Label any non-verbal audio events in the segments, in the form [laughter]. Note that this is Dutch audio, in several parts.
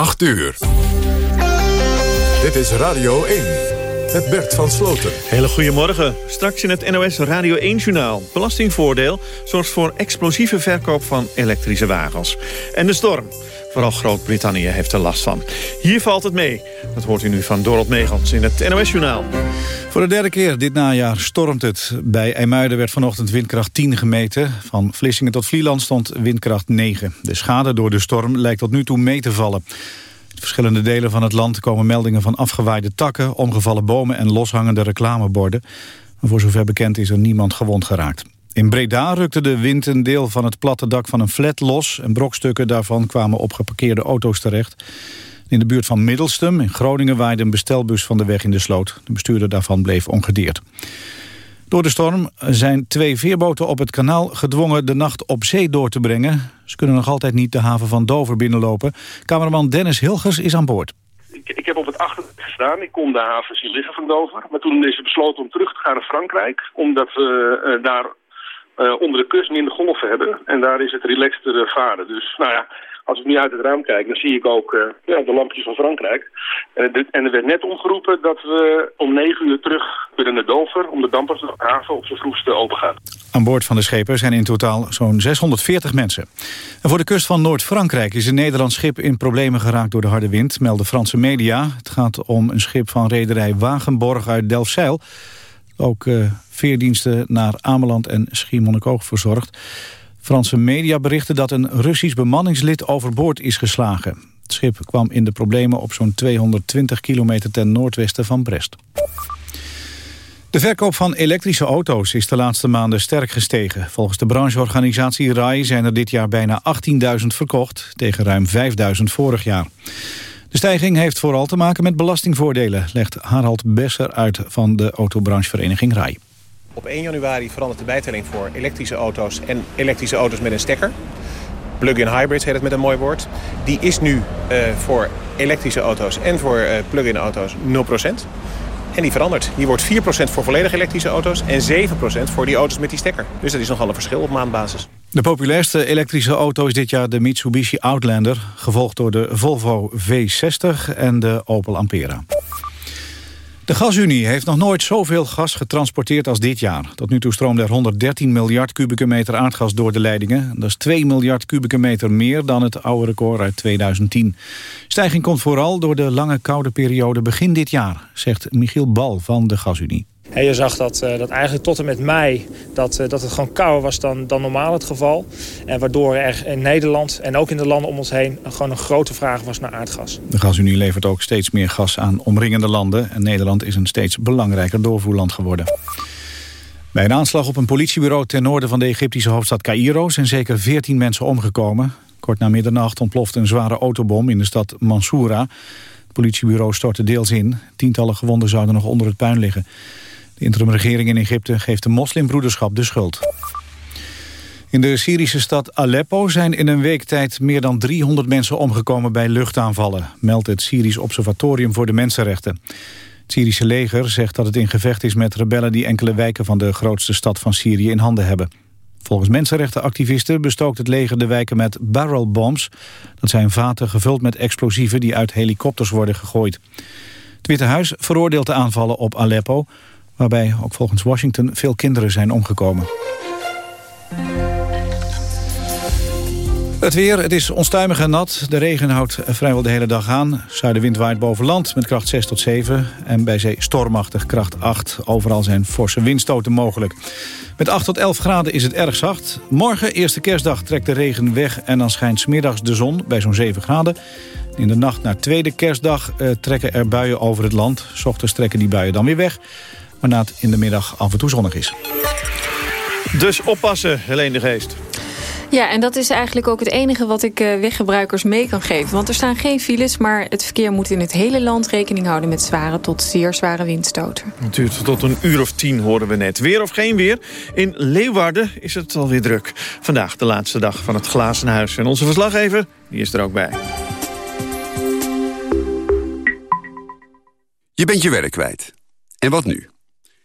8 uur. Dit is Radio 1. Met Bert van Sloten. Hele goedemorgen. Straks in het NOS Radio 1-journaal. Belastingvoordeel zorgt voor explosieve verkoop van elektrische wagens. En de storm. Vooral Groot-Brittannië heeft er last van. Hier valt het mee. Dat hoort u nu van Dorot Megans in het NOS-journaal. Voor de derde keer dit najaar stormt het. Bij IJmuiden werd vanochtend windkracht 10 gemeten. Van Vlissingen tot Vlieland stond windkracht 9. De schade door de storm lijkt tot nu toe mee te vallen. In verschillende delen van het land komen meldingen van afgewaaide takken... omgevallen bomen en loshangende reclameborden. Maar voor zover bekend is er niemand gewond geraakt. In Breda rukte de wind een deel van het platte dak van een flat los... en brokstukken daarvan kwamen op geparkeerde auto's terecht. In de buurt van Middelstum in Groningen waaide een bestelbus van de weg in de sloot. De bestuurder daarvan bleef ongedeerd. Door de storm zijn twee veerboten op het kanaal gedwongen de nacht op zee door te brengen. Ze kunnen nog altijd niet de haven van Dover binnenlopen. Cameraman Dennis Hilgers is aan boord. Ik, ik heb op het achterdek gestaan. Ik kon de haven zien liggen van Dover. Maar toen is het besloten om terug te gaan naar Frankrijk. Omdat we uh, daar onder de kust minder golven hebben. En daar is het relaxter varen. Dus nou ja, als ik nu uit het raam kijk, dan zie ik ook uh, ja, de lampjes van Frankrijk. En, er werd net omgeroepen dat we om negen uur terug willen naar Dover... om de dampers de haven op zijn vroegste open gaan. Aan boord van de schepen zijn in totaal zo'n 640 mensen. En voor de kust van Noord-Frankrijk is een Nederlands schip in problemen geraakt door de harde wind, melden Franse media. Het gaat om een schip van rederij Wagenborg uit Delfzijl. Ook uh, veerdiensten naar Ameland en Schiermonnikoog verzorgd. Franse media berichten dat een Russisch bemanningslid overboord is geslagen. Het schip kwam in de problemen op zo'n 220 kilometer ten noordwesten van Brest. De verkoop van elektrische auto's is de laatste maanden sterk gestegen. Volgens de brancheorganisatie RAI zijn er dit jaar bijna 18.000 verkocht... tegen ruim 5.000 vorig jaar. De stijging heeft vooral te maken met belastingvoordelen... legt Harald Besser uit van de autobranchevereniging RAI. Op 1 januari verandert de bijtelling voor elektrische auto's en elektrische auto's met een stekker. Plug-in hybrids heet het met een mooi woord. Die is nu uh, voor elektrische auto's en voor uh, plug-in auto's 0%. Die verandert. Die wordt 4% voor volledig elektrische auto's en 7% voor die auto's met die stekker. Dus dat is nogal een verschil op maandbasis. De populairste elektrische auto is dit jaar de Mitsubishi Outlander... gevolgd door de Volvo V60 en de Opel Ampera. De gasunie heeft nog nooit zoveel gas getransporteerd als dit jaar. Tot nu toe stroomde er 113 miljard kubieke meter aardgas door de leidingen. Dat is 2 miljard kubieke meter meer dan het oude record uit 2010. Stijging komt vooral door de lange koude periode begin dit jaar, zegt Michiel Bal van de gasunie. Je zag dat, uh, dat eigenlijk tot en met mei dat, uh, dat het gewoon kouder was dan, dan normaal het geval. En waardoor er in Nederland en ook in de landen om ons heen gewoon een grote vraag was naar aardgas. De gasunie levert ook steeds meer gas aan omringende landen. En Nederland is een steeds belangrijker doorvoerland geworden. Bij een aanslag op een politiebureau ten noorden van de Egyptische hoofdstad Cairo zijn zeker 14 mensen omgekomen. Kort na middernacht ontplofte een zware autobom in de stad Mansoura. Het politiebureau stortte deels in. Tientallen gewonden zouden nog onder het puin liggen. De interimregering in Egypte geeft de moslimbroederschap de schuld. In de Syrische stad Aleppo zijn in een week tijd meer dan 300 mensen omgekomen bij luchtaanvallen, meldt het Syrisch Observatorium voor de Mensenrechten. Het Syrische leger zegt dat het in gevecht is met rebellen die enkele wijken van de grootste stad van Syrië in handen hebben. Volgens mensenrechtenactivisten bestookt het leger de wijken met barrelbombs. Dat zijn vaten gevuld met explosieven die uit helikopters worden gegooid. Het Witte Huis veroordeelt de aanvallen op Aleppo waarbij ook volgens Washington veel kinderen zijn omgekomen. Het weer, het is onstuimig en nat. De regen houdt vrijwel de hele dag aan. Zuidenwind waait boven land met kracht 6 tot 7. En bij zee stormachtig kracht 8. Overal zijn forse windstoten mogelijk. Met 8 tot 11 graden is het erg zacht. Morgen, eerste kerstdag, trekt de regen weg... en dan schijnt smiddags de zon bij zo'n 7 graden. In de nacht naar tweede kerstdag eh, trekken er buien over het land. S ochtends trekken die buien dan weer weg waarna het in de middag af en toe zonnig is. Dus oppassen, Helene de Geest. Ja, en dat is eigenlijk ook het enige wat ik uh, weggebruikers mee kan geven. Want er staan geen files, maar het verkeer moet in het hele land rekening houden... met zware tot zeer zware windstoten. Het duurt tot een uur of tien, horen we net. Weer of geen weer. In Leeuwarden is het alweer druk. Vandaag de laatste dag van het Glazen Huis. En onze verslaggever, die is er ook bij. Je bent je werk kwijt. En wat nu?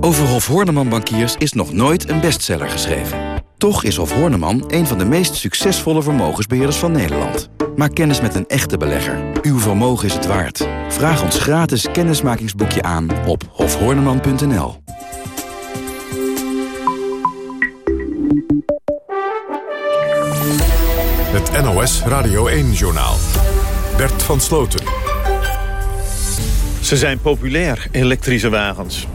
Over Hof Horneman Bankiers is nog nooit een bestseller geschreven. Toch is Hof Horneman een van de meest succesvolle vermogensbeheerders van Nederland. Maak kennis met een echte belegger. Uw vermogen is het waard. Vraag ons gratis kennismakingsboekje aan op hofhorneman.nl. Het NOS Radio 1-journaal. Bert van Sloten. Ze zijn populair, elektrische wagens.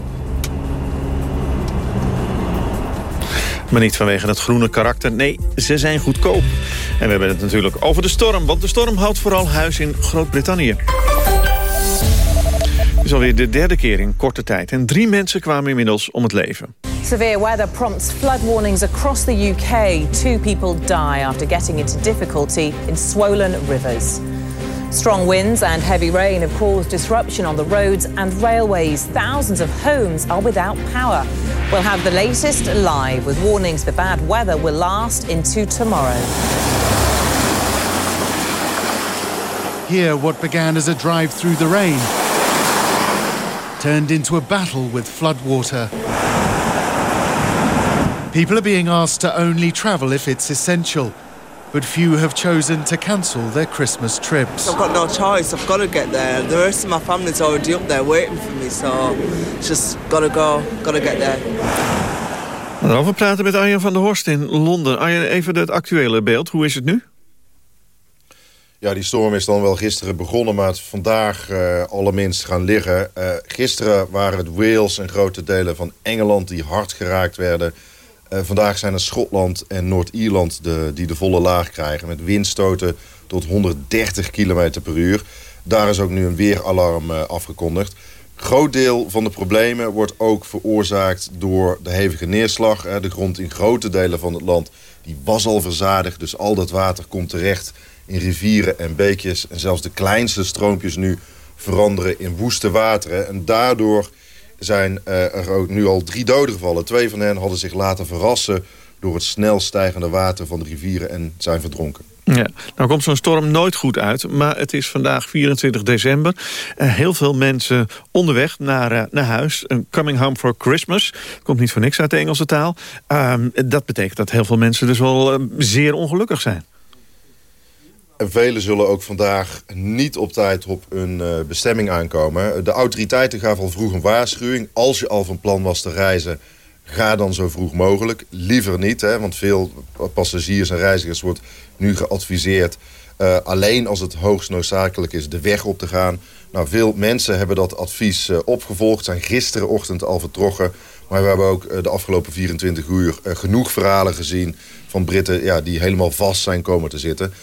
Maar niet vanwege het groene karakter. Nee, ze zijn goedkoop. En we hebben het natuurlijk over de storm. Want de storm houdt vooral huis in Groot-Brittannië. Het is alweer de derde keer in korte tijd. En drie mensen kwamen inmiddels om het leven. Severe weather prompts flood warnings across the UK. Two people die after getting into difficulty in swollen rivers. Strong winds and heavy rain have caused disruption on the roads and railways. Thousands of homes are without power. We'll have the latest live with warnings the bad weather will last into tomorrow. Here, what began as a drive through the rain turned into a battle with floodwater. People are being asked to only travel if it's essential, but few have chosen to cancel their Christmas trips. I've got no choice. I've got to get there. The rest of my family's already up there waiting for me, so just gotta go, gotta get there. Daarover praten met Arjen van der Horst in Londen. Arjen, even het actuele beeld. Hoe is het nu? Ja, die storm is dan wel gisteren begonnen, maar het is vandaag uh, allerminst gaan liggen. Uh, gisteren waren het Wales en grote delen van Engeland die hard geraakt werden. Uh, vandaag zijn het Schotland en Noord-Ierland die de volle laag krijgen... met windstoten tot 130 km per uur. Daar is ook nu een weeralarm afgekondigd. Groot deel van de problemen wordt ook veroorzaakt door de hevige neerslag. De grond in grote delen van het land die was al verzadigd, dus al dat water komt terecht in rivieren en beekjes. En zelfs de kleinste stroompjes nu veranderen in woeste wateren. En daardoor zijn eh, er ook nu al drie doden gevallen. Twee van hen hadden zich laten verrassen door het snel stijgende water van de rivieren en zijn verdronken. Ja, nou komt zo'n storm nooit goed uit, maar het is vandaag 24 december. Uh, heel veel mensen onderweg naar, uh, naar huis. Uh, coming home for Christmas. Komt niet voor niks uit de Engelse taal. Ehm, dat betekent dat heel veel mensen dus wel zeer ongelukkig zijn. En velen zullen ook vandaag niet op tijd op hun bestemming aankomen. De autoriteiten gaven al vroeg een waarschuwing. Als je al van plan was te reizen, ga dan zo vroeg mogelijk. Liever niet, hè, want veel passagiers en reizigers wordt nu geadviseerd... Uh, alleen als het hoogst noodzakelijk is de weg op te gaan. Nou, veel mensen hebben dat advies uh, opgevolgd, zijn gisterenochtend al vertrokken. Maar we hebben ook de afgelopen 24 uur genoeg verhalen gezien... van Britten ja, die helemaal vast zijn komen te zitten.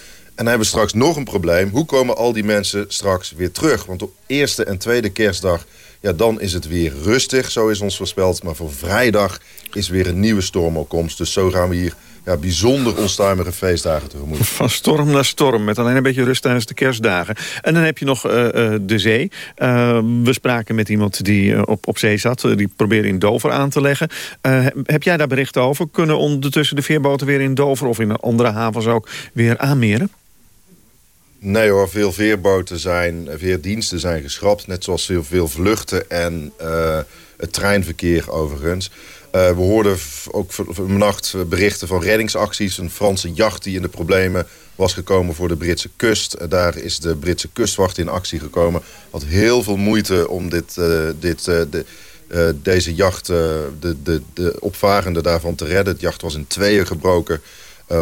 En dan hebben we straks nog een probleem. Hoe komen al die mensen straks weer terug? Want op eerste en tweede kerstdag ja, dan is het weer rustig, zo is ons voorspeld. Maar voor vrijdag is weer een nieuwe stormopkomst. Dus zo gaan we hier ja, bijzonder onstuimige feestdagen tegemoet. Van storm naar storm, met alleen een beetje rust tijdens de kerstdagen. En dan heb je nog uh, uh, de zee. Uh, we spraken met iemand die op, op zee zat. die probeerde in Dover aan te leggen. heb jij daar berichten over? Kunnen ondertussen de veerboten weer in Dover... of in andere havens ook weer aanmeren? Nee hoor, veel veerboten zijn, veerdiensten zijn geschrapt. Net zoals veel, veel vluchten en uh, het treinverkeer overigens. Uh, we hoorden ook vannacht berichten van reddingsacties. Een Franse jacht die in de problemen was gekomen voor de Britse kust. Uh, daar is de Britse kustwacht in actie gekomen. Had heel veel moeite om dit, dit, de, deze jacht, de, de, de opvarende daarvan te redden. Het jacht was in tweeën gebroken.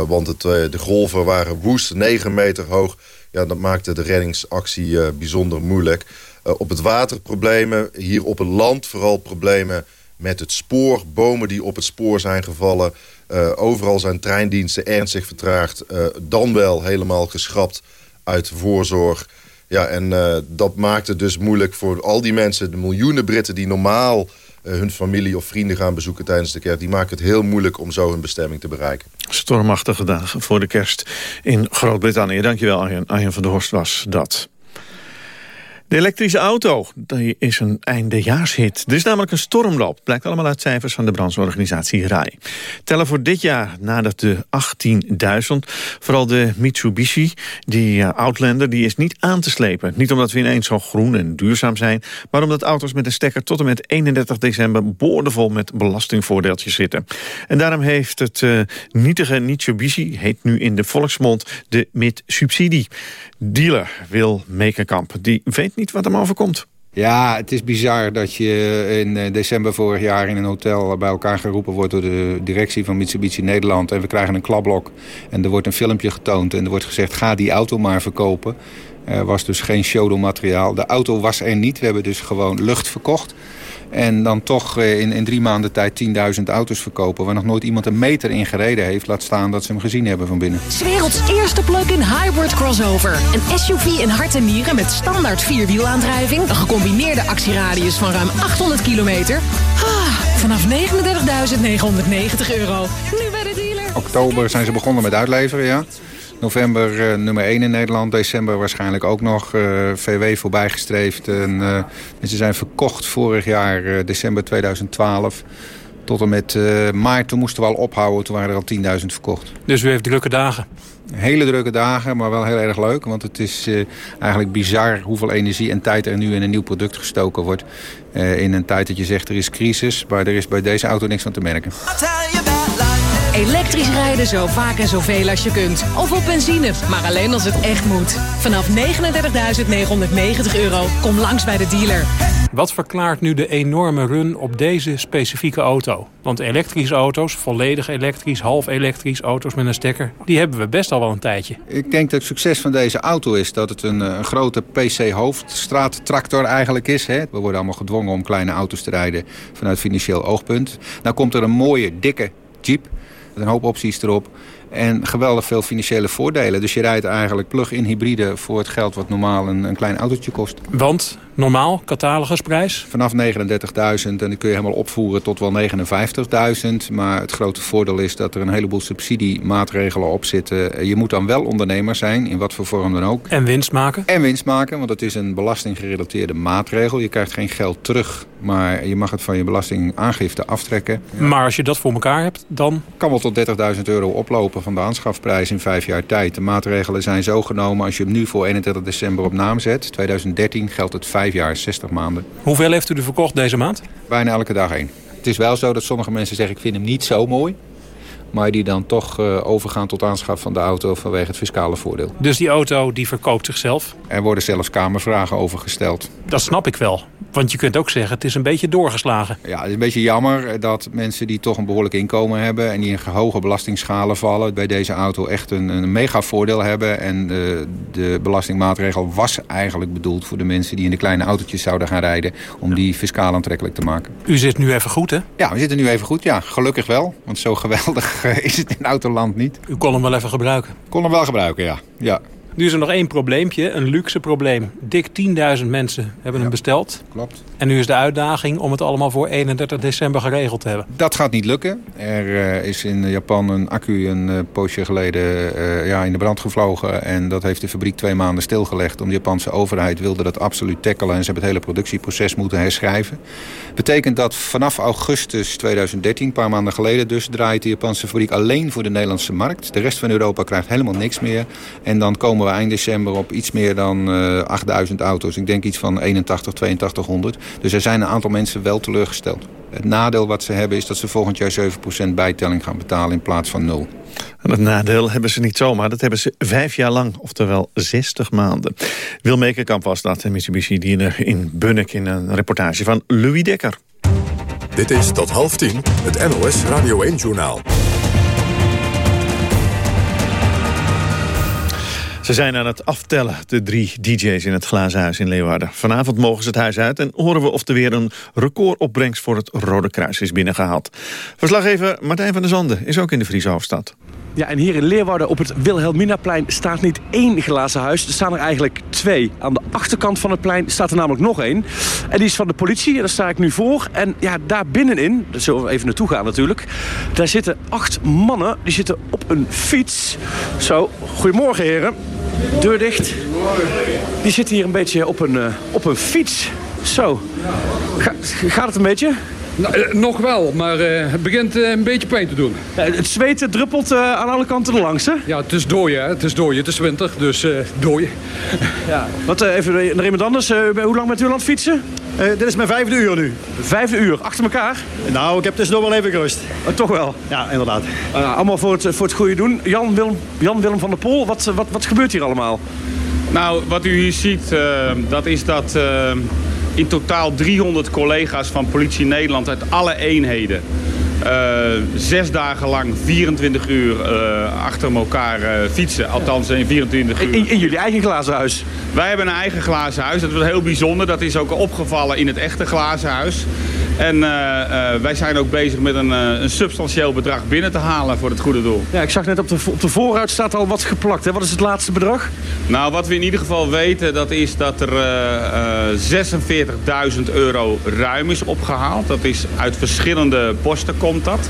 Want het, de golven waren woest, 9 meter hoog ja, dat maakte de reddingsactie uh, bijzonder moeilijk. Op het water problemen, hier op het land vooral problemen met het spoor. Bomen die op het spoor zijn gevallen. Overal zijn treindiensten ernstig vertraagd. dan wel helemaal geschrapt uit voorzorg. Ja, en dat maakte dus moeilijk voor al die mensen... de miljoenen Britten die normaal hun familie of vrienden gaan bezoeken tijdens de kerst... die maken het heel moeilijk om zo hun bestemming te bereiken. Stormachtige dagen voor de kerst in Groot-Brittannië. Dankjewel, Arjen. Arjen van der Horst was dat. De elektrische auto die is een eindejaarshit. Er is namelijk een stormloop. Blijkt allemaal uit cijfers van de brancheorganisatie RAI. Tellen voor dit jaar nadert de 18.000. Vooral de Mitsubishi, die uh, Outlander, die is niet aan te slepen. Niet omdat we ineens zo groen en duurzaam zijn... maar omdat auto's met een stekker tot en met 31 december... boordevol met belastingvoordeeltjes zitten. En daarom heeft het uh, nietige Mitsubishi, heet nu in de volksmond... de Mitsubsidie. Dealer wil Mekenkamp. Die weet niet wat hem overkomt. Ja, het is bizar dat je in december vorig jaar in een hotel bij elkaar geroepen wordt door de directie van Mitsubishi Nederland. En we krijgen een klapblok en er wordt een filmpje getoond en er wordt gezegd ga die auto maar verkopen. Er was dus geen showroom-materiaal. De auto was er niet. We hebben dus gewoon lucht verkocht. En dan toch in, in drie maanden tijd 10.000 auto's verkopen... waar nog nooit iemand een meter in gereden heeft. Laat staan dat ze hem gezien hebben van binnen. werelds eerste plug-in hybrid crossover. Een SUV in hart en nieren met standaard vierwielaandrijving... een gecombineerde actieradius van ruim 800 kilometer. Ah, vanaf 39.990 euro. Nu bij de dealer. Oktober zijn ze begonnen met uitleveren, ja. November uh, nummer 1 in Nederland. December waarschijnlijk ook nog. Uh, VW voorbijgestreefd. En, uh, en, ze zijn verkocht vorig jaar, december 2012. Tot en met maart, toen moesten we al ophouden. Toen waren er al 10.000 verkocht. Dus u heeft drukke dagen? Hele drukke dagen, maar wel heel erg leuk. Want het is eigenlijk bizar hoeveel energie en tijd er nu in een nieuw product gestoken wordt. in een tijd dat je zegt er is crisis. Maar er is bij deze auto niks van te merken. Elektrisch rijden zo vaak en zoveel als je kunt. Of op benzine, maar alleen als het echt moet. Vanaf 39.990 euro. Kom langs bij de dealer. Wat verklaart nu de enorme run op deze specifieke auto? Want elektrische auto's, volledig elektrisch, half elektrisch, auto's met een stekker... die hebben we best al wel een tijdje. Ik denk dat het succes van deze auto is dat het een, een grote PC-hoofdstraattractor eigenlijk is. Hè? We worden allemaal gedwongen om kleine auto's te rijden vanuit financieel oogpunt. Nou komt er een mooie, dikke Jeep een hoop opties erop. En geweldig veel financiële voordelen. Dus je rijdt eigenlijk plug-in hybride voor het geld wat normaal een, een klein autootje kost. Want normaal, catalogusprijs? Vanaf 39.000 en dan kun je helemaal opvoeren tot wel 59.000. Maar het grote voordeel is dat er een heleboel subsidiemaatregelen op zitten. Je moet dan wel ondernemer zijn, in wat voor vorm dan ook. En winst maken? En winst maken, want het is een belastinggerelateerde maatregel. Je krijgt geen geld terug, maar je mag het van je belastingaangifte aftrekken. Maar als je dat voor elkaar hebt, dan? Kan wel tot 30.000 euro oplopen van de aanschafprijs in vijf jaar tijd. De maatregelen zijn zo genomen als je hem nu voor 31 december op naam zet. 2013 geldt het vijf jaar, 60 maanden. Hoeveel heeft u er verkocht deze maand? Bijna elke dag één. Het is wel zo dat sommige mensen zeggen ik vind hem niet zo mooi maar die dan toch uh, overgaan tot aanschaf van de auto vanwege het fiscale voordeel. Dus die auto die verkoopt zichzelf? Er worden zelfs kamervragen over gesteld. Dat snap ik wel. Want je kunt ook zeggen, het is een beetje doorgeslagen. Ja, het is een beetje jammer dat mensen die toch een behoorlijk inkomen hebben... en die in hoge belastingschalen vallen... bij deze auto echt een, een mega voordeel hebben. En de, de belastingmaatregel was eigenlijk bedoeld voor de mensen... die in de kleine autootjes zouden gaan rijden... om die fiscaal aantrekkelijk te maken. U zit nu even goed, hè? Ja, we zitten nu even goed. Ja, gelukkig wel. Want zo [laughs] geweldig [laughs] is het in autoland niet. U kon hem wel even gebruiken? Kon hem wel gebruiken, ja. ja. Nu is er nog één probleempje, een luxe probleem. Dik 10.000 mensen hebben hem besteld. Klopt. En nu is de uitdaging om het allemaal voor 31 december geregeld te hebben. Dat gaat niet lukken. Er uh, is in Japan een accu een uh, poosje geleden uh, ja, in de brand gevlogen. En dat heeft de fabriek twee maanden stilgelegd. Om de Japanse overheid wilde dat absoluut tackelen. En ze hebben het hele productieproces moeten herschrijven. Betekent dat vanaf augustus 2013, een paar maanden geleden dus... draait de Japanse fabriek alleen voor de Nederlandse markt. De rest van Europa krijgt helemaal niks meer. En dan komen we eind december op iets meer dan uh, 8000 auto's. Ik denk iets van 81, 8200. Dus er zijn een aantal mensen wel teleurgesteld. Het nadeel wat ze hebben is dat ze volgend jaar 7% bijtelling gaan betalen in plaats van 0. En dat nadeel hebben ze niet zomaar. Dat hebben ze vijf jaar lang, oftewel 60 maanden. Wil Mekerkamp was dat, en Mitsubishi dealer in Bunnik... in een reportage van Louis Dekker. Dit is tot half tien het NOS Radio 1-journaal. Ze zijn aan het aftellen, de drie DJ's in het Glazen Huis in Leeuwarden. Vanavond mogen ze het huis uit en horen we of er weer een recordopbrengst voor het Rode Kruis is binnengehaald. Verslaggever Martijn van der Zanden is ook in de Friese hoofdstad. Ja, en hier in Leeuwarden op het Wilhelminaplein staat niet één glazen huis. Er staan er eigenlijk twee. Aan de achterkant van het plein staat er namelijk nog één. En die is van de politie, daar sta ik nu voor. En ja, daar binnenin, daar zullen we even naartoe gaan natuurlijk... daar zitten acht mannen, die zitten op een fiets. Zo, goedemorgen heren. Deur dicht. Die zit hier een beetje op een, uh, op een fiets. Zo. Ga, gaat het een beetje? Nou, eh, nog wel, maar uh, het begint uh, een beetje pijn te doen. het zweet druppelt aan alle kanten erlangs, hè? Ja, het is dooien, hè? Het is dooien. Het is winter, dus dooien. [laughs] Ja. Wat, even naar iemand anders. hoe lang bent u aan het fietsen? dit is mijn vijfde uur nu. Vijfde uur? Achter elkaar? Nou, ik heb dus nog wel even gerust. toch wel? Ja, inderdaad. allemaal voor het, voor het goede doen. Jan Willem, Jan Willem van der Pol, wat, wat, wat gebeurt hier allemaal? Nou, wat u hier ziet, dat is dat in totaal 300 collega's van Politie Nederland uit alle eenheden. Uh, zes dagen lang 24 uur uh, achter elkaar uh, fietsen. Althans in 24 uur. In, in, jullie eigen glazen huis? Wij hebben een eigen glazen huis. Dat is heel bijzonder. Dat is ook opgevallen in het echte glazen huis. En uh, uh, wij zijn ook bezig met een, uh, een, substantieel bedrag binnen te halen voor het goede doel. Ja, ik zag net op de, op de voorruit staat al wat geplakt. Hè? Wat is het laatste bedrag? Nou, wat we in ieder geval weten, dat is dat er 46.000 euro ruim is opgehaald. Dat is uit verschillende posten komt dat.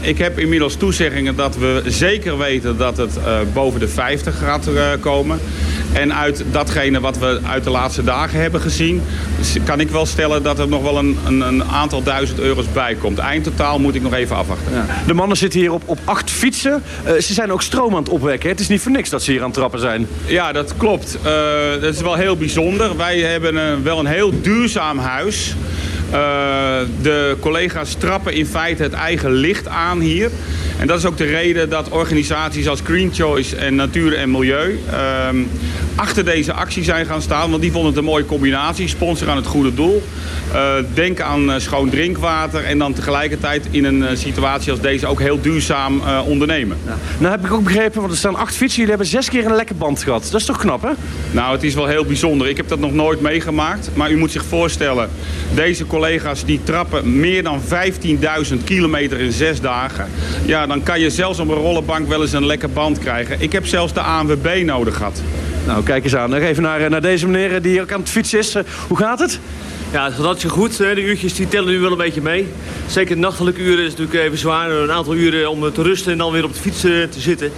Ik heb inmiddels toezeggingen dat we zeker weten dat het boven de 50 gaat komen. En uit datgene wat we uit de laatste dagen hebben gezien... kan ik wel stellen dat er nog wel een, een, een aantal duizend euro's bij komt. Eindtotaal moet ik nog even afwachten. Ja. De mannen zitten hier op, op acht fietsen. Ze zijn ook stroom aan het opwekken. Het is niet voor niks dat ze hier aan het trappen zijn. Ja, dat klopt. Dat is wel heel bijzonder. Wij hebben wel een heel duurzaam huis... Uh, de collega's trappen in feite het eigen licht aan hier. En dat is ook de reden dat organisaties als Green Choice en Natuur en Milieu... Achter deze actie zijn gaan staan. Want die vonden het een mooie combinatie. Sponsor aan het goede doel. Uh, denk aan uh, schoon drinkwater. En dan tegelijkertijd in een uh, situatie als deze ook heel duurzaam ondernemen. Ja. Nou heb ik ook begrepen, want er staan acht fietsen. Jullie hebben zes keer een lekke band gehad. Dat is toch knap, hè? Nou, het is wel heel bijzonder. Ik heb dat nog nooit meegemaakt. Maar u moet zich voorstellen, deze collega's die trappen meer dan 15.000 kilometer in zes dagen. Ja, dan kan je zelfs op een rollenbank wel eens een lekke band krijgen. Ik heb zelfs de ANWB nodig gehad. Nou, kijk eens aan. Even naar, naar deze meneer die ook aan het fietsen is. Hoe gaat het? Ja, dat is goed. De uurtjes die tellen nu wel een beetje mee. Zeker de nachtelijke uren is natuurlijk even zwaar. Een aantal uren om te rusten en dan weer op de fiets te zitten.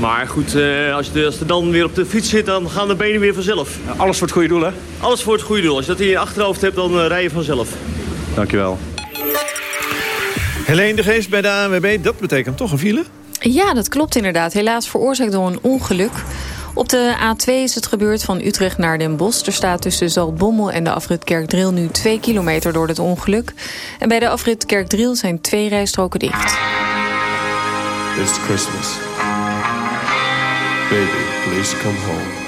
Maar goed, als je, als je dan weer op de fiets zit, dan gaan de benen weer vanzelf. alles voor het goede doel, hè? Alles voor het goede doel. Als je dat in je achterhoofd hebt, dan rij je vanzelf. Dankjewel. Helene de Geest bij de ANWB, dat betekent toch een file? Ja, dat klopt inderdaad. Helaas veroorzaakt door een ongeluk. Op de A2 is het gebeurd van Utrecht naar Den Bosch. Er staat tussen Zaltbommel en de afrit Kerkdriel nu 2 kilometer door het ongeluk. En bij de afrit Kerkdriel zijn twee rijstroken dicht. It's Christmas. Baby, please come home.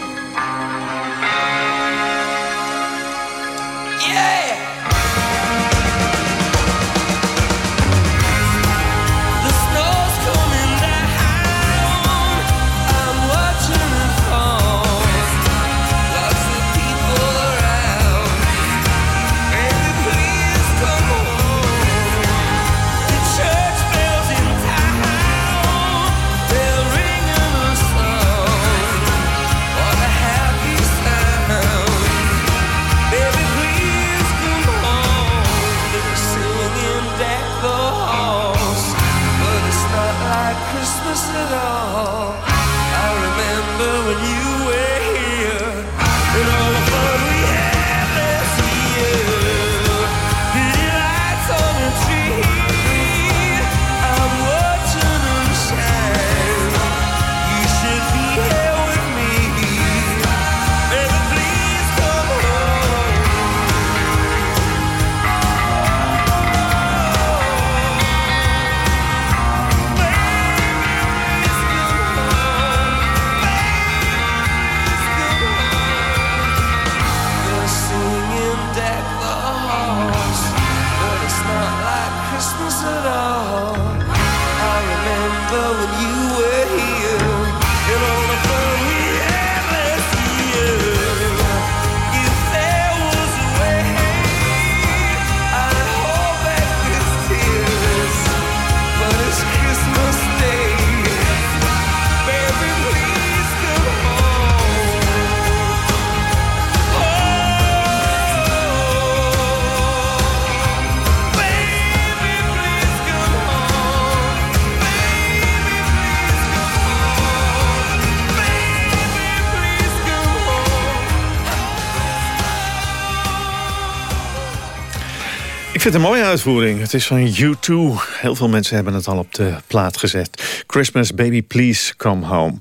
Vind het een mooie uitvoering. Het is van U2. Heel veel mensen hebben het al op de plaat gezet. Christmas Baby Please Come Home.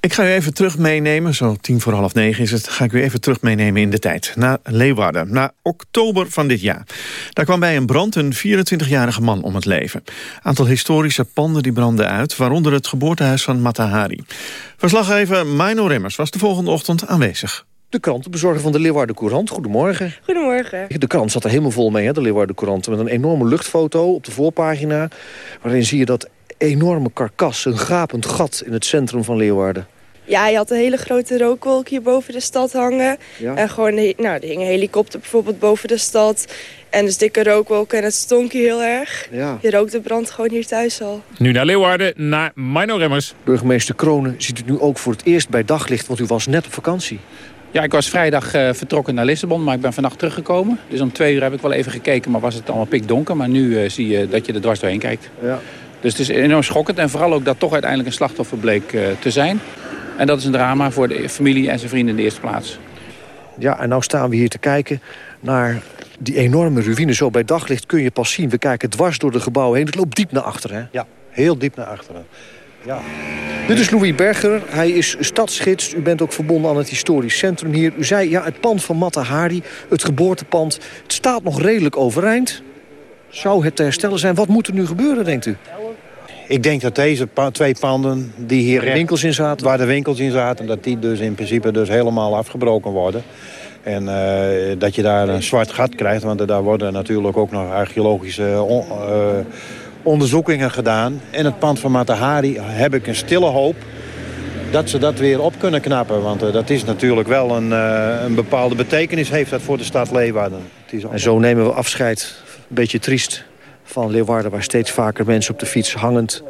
Ik ga u even terug meenemen, zo tien voor half negen is het... ga ik u even terug meenemen in de tijd. Naar Leeuwarden, naar oktober van dit jaar. Daar kwam bij een brand een 24-jarige man om het leven. Aantal historische panden die brandden uit... waaronder het geboortehuis van Matahari. Verslaggever Mino Remmers was de volgende ochtend aanwezig. De krantenbezorger van de Leeuwarden Courant. Goedemorgen. Goedemorgen. De krant zat er helemaal vol mee, hè, de Leeuwarden Courant. Met een enorme luchtfoto op de voorpagina. Waarin zie je dat enorme karkas, een gapend gat in het centrum van Leeuwarden. Ja, je had een hele grote rookwolk hier boven de stad hangen. Ja. En gewoon, nou, er hing een helikopter bijvoorbeeld boven de stad. En dus dikke rookwolk en het stonk hier heel erg. Ja. Je rookte brand gewoon hier thuis al. Nu naar Leeuwarden, naar Mino Remmers. Burgemeester Kronen ziet het nu ook voor het eerst bij daglicht, want u was net op vakantie. Ja, ik was vrijdag eh, vertrokken naar Lissabon, maar ik ben vannacht teruggekomen. Dus om twee uur heb ik wel even gekeken, maar was het allemaal pikdonker. Maar nu eh, zie je dat je er dwars doorheen kijkt. Ja. Dus het is enorm schokkend. En vooral ook dat toch uiteindelijk een slachtoffer bleek eh, te zijn. En dat is een drama voor de familie en zijn vrienden in de eerste plaats. Ja, en nou staan we hier te kijken naar die enorme ruïne. Zo bij daglicht kun je pas zien. We kijken dwars door de gebouwen heen. Het loopt diep naar achteren, hè? Ja, heel diep naar achteren. Ja. Dit is Louis Berger. Hij is stadsgids. U bent ook verbonden aan het historisch centrum hier. U zei, ja, het pand van Mata Hari, het geboortepand... het staat nog redelijk overeind. Zou het te herstellen zijn? Wat moet er nu gebeuren, denkt u? Ik denk dat deze pa- twee panden die hier... De winkels in zaten? Waar de winkels in zaten, dat die dus in principe dus helemaal afgebroken worden. En eh, dat je daar een zwart gat krijgt, want daar worden natuurlijk ook nog archeologische on- eh, onderzoekingen gedaan. In het pand van Matahari heb ik een stille hoop dat ze dat weer op kunnen knappen. Want eh, dat is natuurlijk wel een, eh, een bepaalde betekenis heeft dat voor de stad Leeuwarden. Het is En zo nemen we afscheid, een beetje triest, van Leeuwarden... waar steeds vaker mensen op de fiets hangend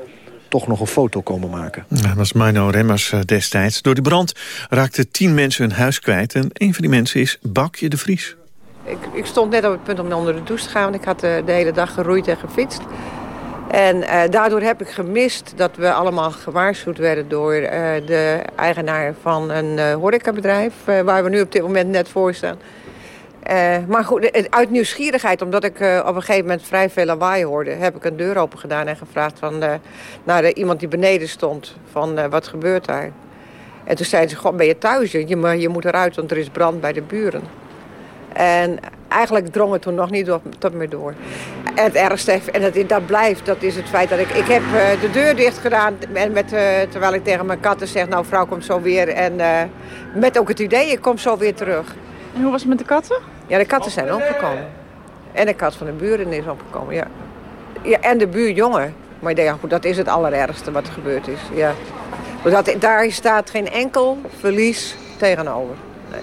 toch nog een foto komen maken. Ja, dat was Mino Remmers eh, destijds. Door die brand raakten tien mensen hun huis kwijt. En een van die mensen is Bakje de Vries. Ik, ik stond net op het punt om onder de douche te gaan. Want ik had eh, de hele dag geroeid en gefietst. En eh, daardoor heb ik gemist dat we allemaal gewaarschuwd werden... door eh, de eigenaar van een eh horecabedrijf... waar we nu op dit moment net voor staan. Maar goed, uit nieuwsgierigheid, omdat ik op een gegeven moment vrij veel lawaai hoorde... heb ik een deur open gedaan en gevraagd van, naar iemand die beneden stond... van wat gebeurt daar? En toen zeiden ze, god, ben je thuis? Je, je moet eruit, want er is brand bij de buren. En eigenlijk drong het toen nog niet door, tot me door. En het ergste, en dat, dat blijft, dat is het feit dat ik... Ik heb eh, de deur dicht gedaan en met, eh, terwijl ik tegen mijn katten zeg... nou, vrouw komt zo weer. En eh, met ook het idee, ik kom zo weer terug. En hoe was het met de katten? Ja, de katten zijn omgekomen. En de kat van de buren is omgekomen, ja. ja en de buurjongen. Maar ik denk, ja, goed, dat is het allerergste wat er gebeurd is, ja. Dat, daar staat geen enkel verlies tegenover. Nee,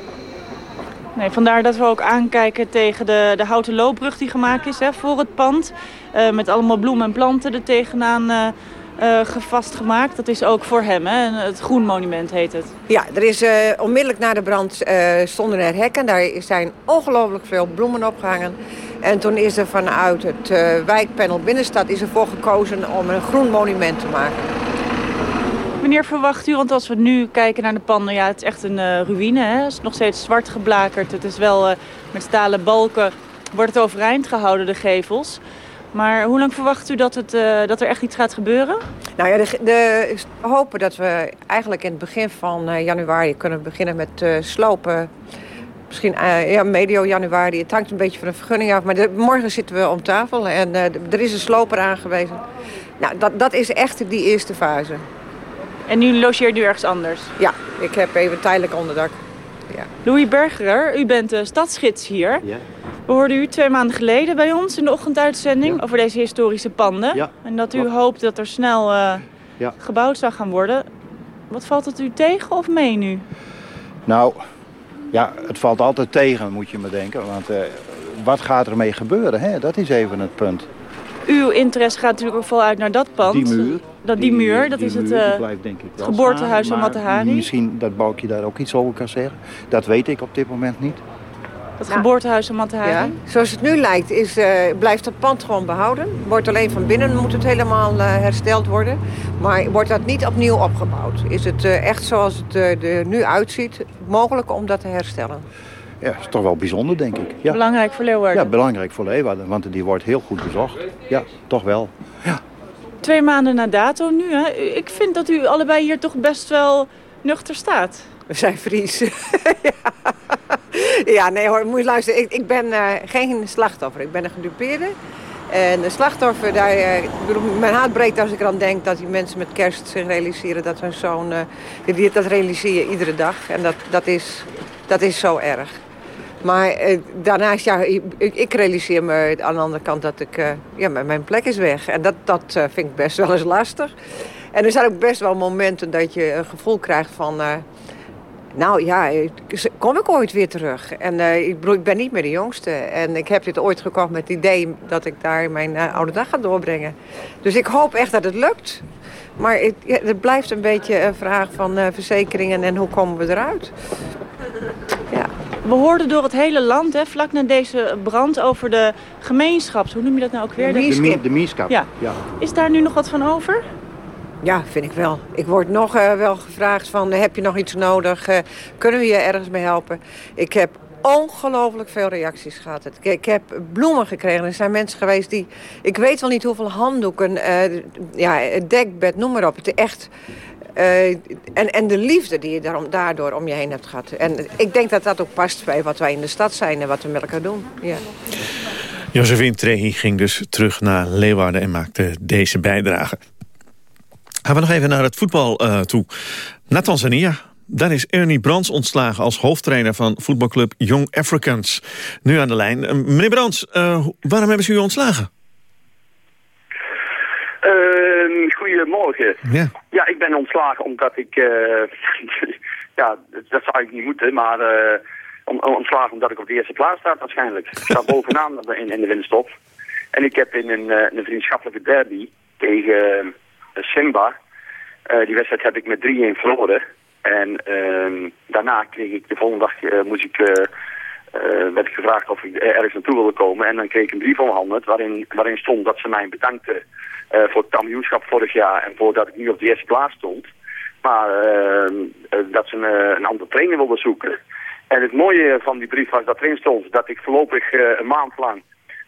vandaar dat we ook aankijken tegen de, de houten loopbrug die gemaakt is hè, voor het pand. Eh, met allemaal bloemen en planten er tegenaan eh eh, gevastgemaakt. Dat is ook voor hem, hè? het Groenmonument heet het. Ja, er is onmiddellijk na de brand stonden er hekken. Daar zijn ongelooflijk veel bloemen opgehangen. En toen is er vanuit het wijkpanel Binnenstad is ervoor gekozen om een groen monument te maken. Wanneer verwacht u, want als we nu kijken naar de panden, ja, het is echt een eh, ruïne. Hè? Het is nog steeds zwart geblakerd. Het is wel eh, met stalen balken, wordt het overeind gehouden, de gevels. Maar hoe lang verwacht u dat, het, eh, dat er echt iets gaat gebeuren? Nou ja, de, de, hopen dat we eigenlijk in het begin van januari kunnen beginnen met slopen. Misschien ja, medio januari. Het hangt een beetje van de vergunning af. Maar morgen zitten we om tafel en er is een sloper aangewezen. Nou, dat, dat is echt die eerste fase. En u logeert nu ergens anders? Ja, ik heb even tijdelijk onderdak. Ja. Louis Bergerer, u bent de stadsgids hier. Ja. We hoorden u twee maanden geleden bij ons in de ochtenduitzending over deze historische panden. Ja, En dat u klopt. hoopt dat er snel eh, Ja. gebouwd zou gaan worden. Wat valt het u tegen of mee nu? Nou, ja, het valt altijd tegen, moet je me denken. Want eh, wat gaat ermee gebeuren, hè? dat is even het punt. Uw interesse gaat natuurlijk ook vol uit naar dat pand. Die muur. Dat, die, muur, dat die is het, muur, eh, blijft denk ik het wel geboortehuis van Matahari. Misschien dat Balkje daar ook iets over kan zeggen. Dat weet ik op dit moment niet. Het geboortehuis van Matahari. Ja. Zoals het nu lijkt, is, eh, blijft het pand gewoon behouden. Wordt alleen van binnen moet het helemaal eh, hersteld worden. Maar wordt dat niet opnieuw opgebouwd? Is het eh, echt zoals het er nu uitziet mogelijk om dat te herstellen? ja, is toch wel bijzonder, denk ik. Ja. Belangrijk voor Leeuwarden. Ja, belangrijk voor Leeuwarden, want die wordt heel goed bezocht. Ja, toch wel. Twee maanden na dato nu. Hè? Ik vind dat u allebei hier toch best wel nuchter staat. We zijn Fries. [laughs] ja. ja, nee hoor, moet je luisteren. Ik, ik ben uh, geen slachtoffer, ik ben een gedupeerde. En een slachtoffer, daar, bedoel, mijn hart breekt als ik eraan denk dat die mensen met kerst zich realiseren dat hun zoon... Uh, dat realiseer je iedere dag en dat, dat, is, dat is zo erg. Maar uh, daarnaast, ja, ik, ik, realiseer me aan de andere kant dat ik, uh, ja, mijn plek is weg. En dat, dat uh, vind ik best wel eens lastig. En er zijn ook best wel momenten dat je een gevoel krijgt van... nou ja, kom ik ooit weer terug? En ik, ik ben niet meer de jongste. En ik heb dit ooit gekocht met het idee dat ik daar mijn oude dag ga doorbrengen. Dus ik hoop echt dat het lukt. Maar het, het blijft een beetje een vraag van verzekeringen en hoe komen we eruit. We hoorden door het hele land, hè, vlak na deze brand, over de gemeenschaps... Hoe noem je dat nou ook weer? De, de, de mieschap. Ja. ja. Is daar nu nog wat van over? Ja, vind ik wel. Ik word nog uh, wel gevraagd van, heb je nog iets nodig? Uh, kunnen we je ergens mee helpen? Ik heb ongelooflijk veel reacties gehad. Ik, ik, heb bloemen gekregen. Er zijn mensen geweest die... Ik weet wel niet hoeveel handdoeken, uh, ja, dekbed, noem maar op. Het echt uh, en, en de liefde die je daardoor om je heen hebt gehad. En ik denk dat dat ook past bij wat wij in de stad zijn en wat we met elkaar doen. Ja. Josephine Trehi ging dus terug naar Leeuwarden en maakte deze bijdrage. Gaan we nog even naar het voetbal uh, toe. Naar Tanzania. Daar is Ernie Brands ontslagen als hoofdtrainer van voetbalclub Young Africans. Nu aan de lijn. Uh, meneer Brands, waarom hebben ze u ontslagen? Uh, goedemorgen. Ja. ja, ik ben ontslagen omdat ik... Uh, [laughs] ja, dat zou ik niet moeten, maar... Uh, ontslagen omdat ik op de eerste plaats sta waarschijnlijk. Ik sta [laughs] bovenaan in, in de winststop. En ik heb in een, uh, een vriendschappelijke derby tegen Simba... die wedstrijd heb ik met 3-1 verloren. En ehm, daarna kreeg ik de volgende dag... moest ik uh, werd ik gevraagd of ik ergens naartoe wilde komen. En dan kreeg ik een brief omhanden waarin, waarin stond dat ze mij bedankten uh, voor het kampioenschap vorig jaar en voordat ik nu op de eerste plaats stond. Maar uh, dat ze een, een andere trainer wilden zoeken. En het mooie van die brief was dat erin stond dat ik voorlopig een maand lang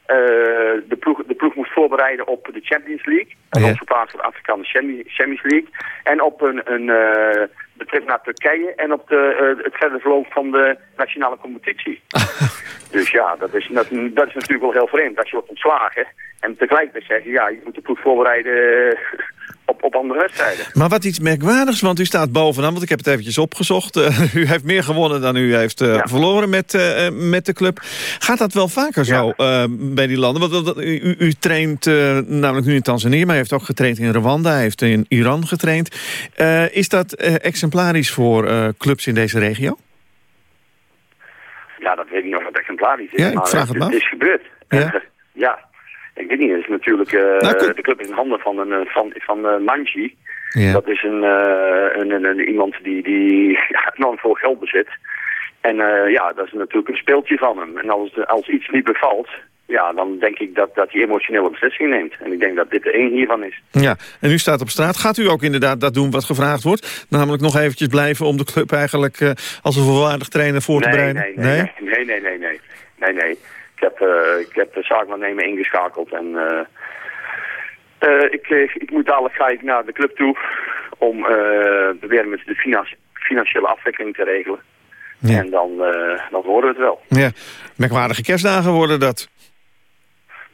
de, ploeg, de ploeg moest voorbereiden op de Champions League. En ja. onze plaats voor de Afrikaanse Champions League. En op een, een de trip naar Turkije en op de, uh, het verder verloop van de nationale competitie. [laughs] dus ja, dat is, dat, dat, is natuurlijk wel heel vreemd als je wordt ontslagen. En tegelijkertijd zeggen, ja, je moet de ploeg voorbereiden eh, op, op andere wedstrijden. Maar wat iets merkwaardigs, want u staat bovenaan, want ik heb het eventjes opgezocht. Uh, [laughs] u heeft meer gewonnen dan u heeft uh, ja. verloren met, uh, met de club. Gaat dat wel vaker zo ja. bij die landen? Want u, u traint namelijk nu in Tanzania, maar u heeft ook getraind in Rwanda, hij heeft in Iran getraind. is dat exemplarisch voor clubs in deze regio? Ja, dat weet ik nog wat exemplarisch is. Ja, ik vraag het, het, het is gebeurd. Ja. ja. Ik weet niet, het is natuurlijk, eh, nou, de club in handen van, een, eh, van, van uh, Manji. Dat is een, een, een, iemand die, die [laughs] ja, enorm veel geld bezit. En ja, dat is natuurlijk een speeltje van hem. En als, als iets niet bevalt, ja, dan denk ik dat, dat hij emotionele beslissingen neemt. En ik denk dat dit de één hiervan is. Ja, en u staat op straat. Gaat u ook inderdaad dat doen wat gevraagd wordt? Namelijk nog eventjes blijven om de club eigenlijk als een volwaardig trainer voor te bereiden? Nee nee nee? nee, nee, nee, nee. nee, nee. Ik heb, uh, ik heb de zaakwaarnemer ingeschakeld en uh, uh, ik, ik moet dadelijk ga ik naar de club toe om proberen met de finan financiële afwikkeling te regelen. Ja. En dan, dan horen we het wel. Ja, merkwaardige kerstdagen worden dat.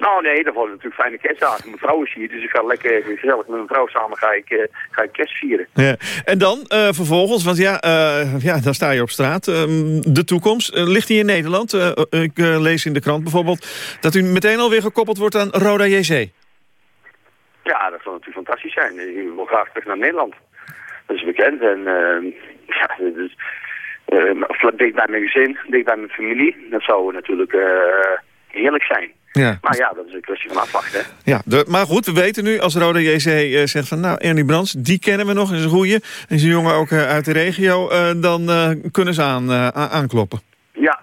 Nou nee, dat worden natuurlijk fijne kerstdagen. Mijn vrouw is hier, dus ik ga lekker gezellig met mijn vrouw samen ga ik, uh, ga ik kerst vieren. Ja. En dan uh, vervolgens, want ja, uh, ja, dan sta je op straat. Ehm, de toekomst, ligt die in Nederland? ik lees in de krant bijvoorbeeld dat u meteen alweer gekoppeld wordt aan Roda JC. Ja, dat zou natuurlijk fantastisch zijn. Ik wil graag terug naar Nederland. Dat is bekend en ehm, [laughs] ja, dus, dicht bij mijn gezin, dicht bij mijn familie. Dat zou natuurlijk heerlijk zijn. Ja. Maar ja, dat is een kwestie van afwachten. Ja, de, maar goed, we weten nu als Rode JC uh, zegt van... nou, Ernie Brands, die kennen we nog, is een goeie. En is een jongen ook uh, uit de regio. Uh, dan kunnen ze aan, aankloppen. Ja,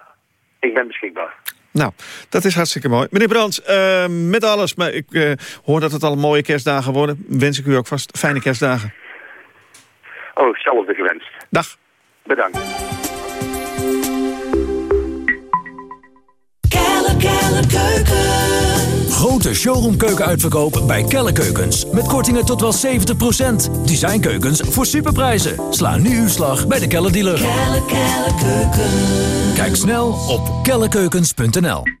ik ben beschikbaar. Nou, dat is hartstikke mooi. Meneer Brands, met alles, maar ik hoor dat het al mooie kerstdagen worden. Wens ik u ook vast fijne kerstdagen. Oh, hetzelfde gewenst. Dag. Bedankt. Grote showroomkeuken bij Kelle Keukens. Met kortingen tot wel 70%. Designkeukens voor superprijzen. Sla nu uw slag bij de Kelle dealer. Kelle, Kelle Kijk snel op kellekeukens.nl.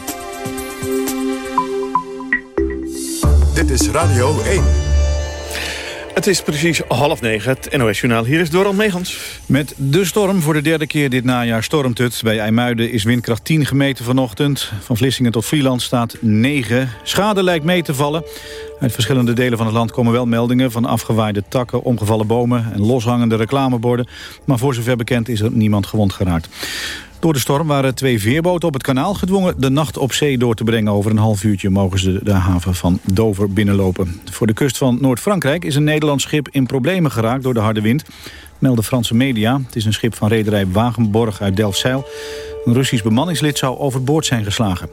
Dit is Radio 1. Het is precies half negen, het NOS-journaal. Hier is Doran Megens. Met de storm voor de derde keer dit najaar stormt het. Bij IJmuiden is windkracht 10 gemeten vanochtend. Van Vlissingen tot Vlieland staat 9. Schade lijkt mee te vallen. Uit verschillende delen van het land komen wel meldingen... van afgewaaide takken, omgevallen bomen en loshangende reclameborden. Maar voor zover bekend is er niemand gewond geraakt. Door de storm waren twee veerboten op het kanaal gedwongen de nacht op zee door te brengen. Over een half uurtje mogen ze de haven van Dover binnenlopen. Voor de kust van Noord-Frankrijk is een Nederlands schip in problemen geraakt door de harde wind. Melden Franse media. Het is een schip van rederij Wagenborg uit Delfzijl. Een Russisch bemanningslid zou overboord zijn geslagen.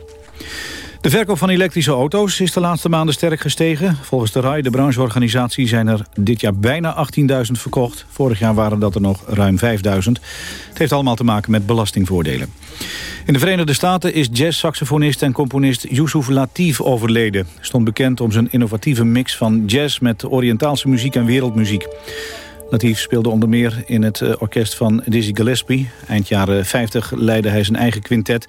De verkoop van elektrische auto's is de laatste maanden sterk gestegen. Volgens de RAI, de brancheorganisatie, zijn er dit jaar bijna 18.000 verkocht. Vorig jaar waren dat er nog ruim 5.000. Het heeft allemaal te maken met belastingvoordelen. In de Verenigde Staten is jazz-saxofonist en componist Yusuf Latif overleden. Stond bekend om zijn innovatieve mix van jazz met Oriëntaalse muziek en wereldmuziek. Latif speelde onder meer in het eh, orkest van Dizzy Gillespie. Eind jaren 50 leidde hij zijn eigen quintet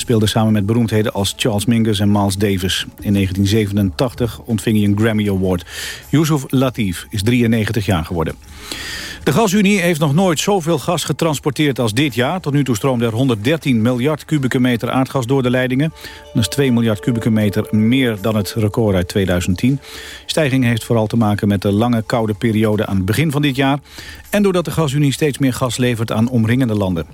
speelde samen met beroemdheden als Charles Mingus en Miles Davis. In 1987 ontving hij een Grammy Award. Yusuf Latif is 93 jaar geworden. De gasunie heeft nog nooit zoveel gas getransporteerd als dit jaar. Tot nu toe stroomde er 113 miljard kubieke meter aardgas door de leidingen. Dat is 2 miljard kubieke meter meer dan het record uit 2010. De stijging heeft vooral te maken met de lange koude periode aan het begin van dit jaar... en doordat de gasunie steeds meer gas levert aan omringende landen.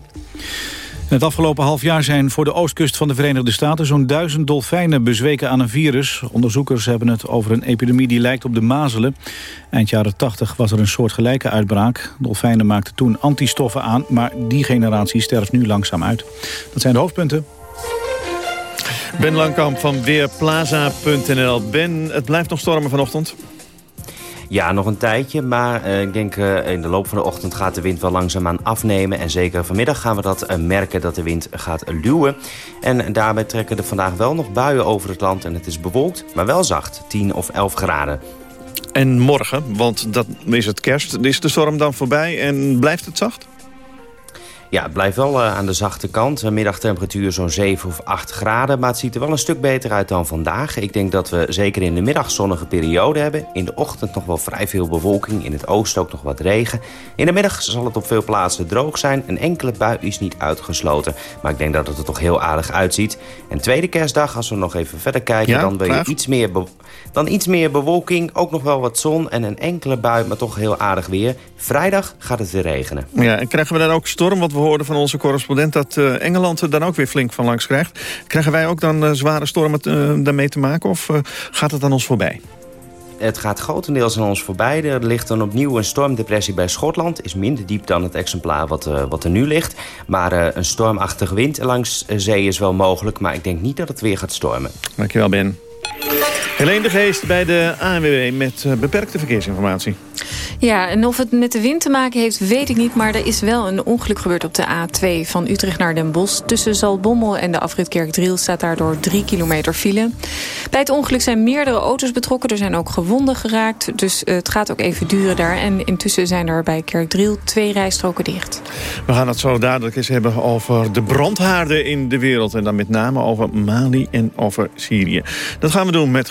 Het afgelopen half jaar zijn voor de oostkust van de Verenigde Staten... zo'n duizend dolfijnen bezweken aan een virus. Onderzoekers hebben het over een epidemie die lijkt op de mazelen. Eind jaren 80 was er een soortgelijke uitbraak. Dolfijnen maakten toen antistoffen aan... maar die generatie sterft nu langzaam uit. Dat zijn de hoofdpunten. Ben Langkamp van Weerplaza.nl. Ben, het blijft nog stormen vanochtend. Ja, nog een tijdje, maar uh, ik denk uh, in de loop van de ochtend gaat de wind wel langzaamaan afnemen. En zeker vanmiddag gaan we dat uh, merken dat de wind gaat luwen. En daarbij trekken er vandaag wel nog buien over het land en het is bewolkt, maar wel zacht, 10 of 11 graden. En morgen, want dat is het kerst, is de storm dan voorbij en blijft het zacht? Ja, het blijft wel uh, aan de zachte kant. Een middagtemperatuur zo'n 7 of 8 graden. Maar het ziet er wel een stuk beter uit dan vandaag. Ik denk dat we zeker in de middag zonnige periode hebben. In de ochtend nog wel vrij veel bewolking. In het oosten ook nog wat regen. In de middag zal het op veel plaatsen droog zijn. Een enkele bui is niet uitgesloten. Maar ik denk dat het er toch heel aardig uitziet. En tweede kerstdag, als we nog even verder kijken... Ja, dan wil je iets meer, dan iets meer bewolking. Ook nog wel wat zon en een enkele bui, maar toch heel aardig weer. Vrijdag gaat het weer regenen. Ja, en krijgen we dan ook storm? Want we hoorden van onze correspondent dat uh, Engeland er dan ook weer flink van langs krijgt. Krijgen wij ook dan uh, zware stormen uh, daarmee te maken of gaat het aan ons voorbij? Het gaat grotendeels aan ons voorbij. Er ligt dan opnieuw een stormdepressie bij Schotland. Is minder diep dan het exemplaar wat, wat er nu ligt. Maar een stormachtige wind langs zee is wel mogelijk. Maar ik denk niet dat het weer gaat stormen. Dankjewel Ben. Helene de Geest bij de ANWB met beperkte verkeersinformatie. Ja, en of het met de wind te maken heeft, weet ik niet. Maar er is wel een ongeluk gebeurd op de A2 van Utrecht naar Den Bosch. Tussen Zalbommel en de afrit Kerkdriel staat daardoor 3 kilometer file. Bij het ongeluk zijn meerdere auto's betrokken. Er zijn ook gewonden geraakt. Dus het gaat ook even duren daar. En intussen zijn er bij Kerkdriel twee rijstroken dicht. We gaan het zo dadelijk eens hebben over de brandhaarden in de wereld. En dan met name over Mali en over Syrië. Dat gaan we doen met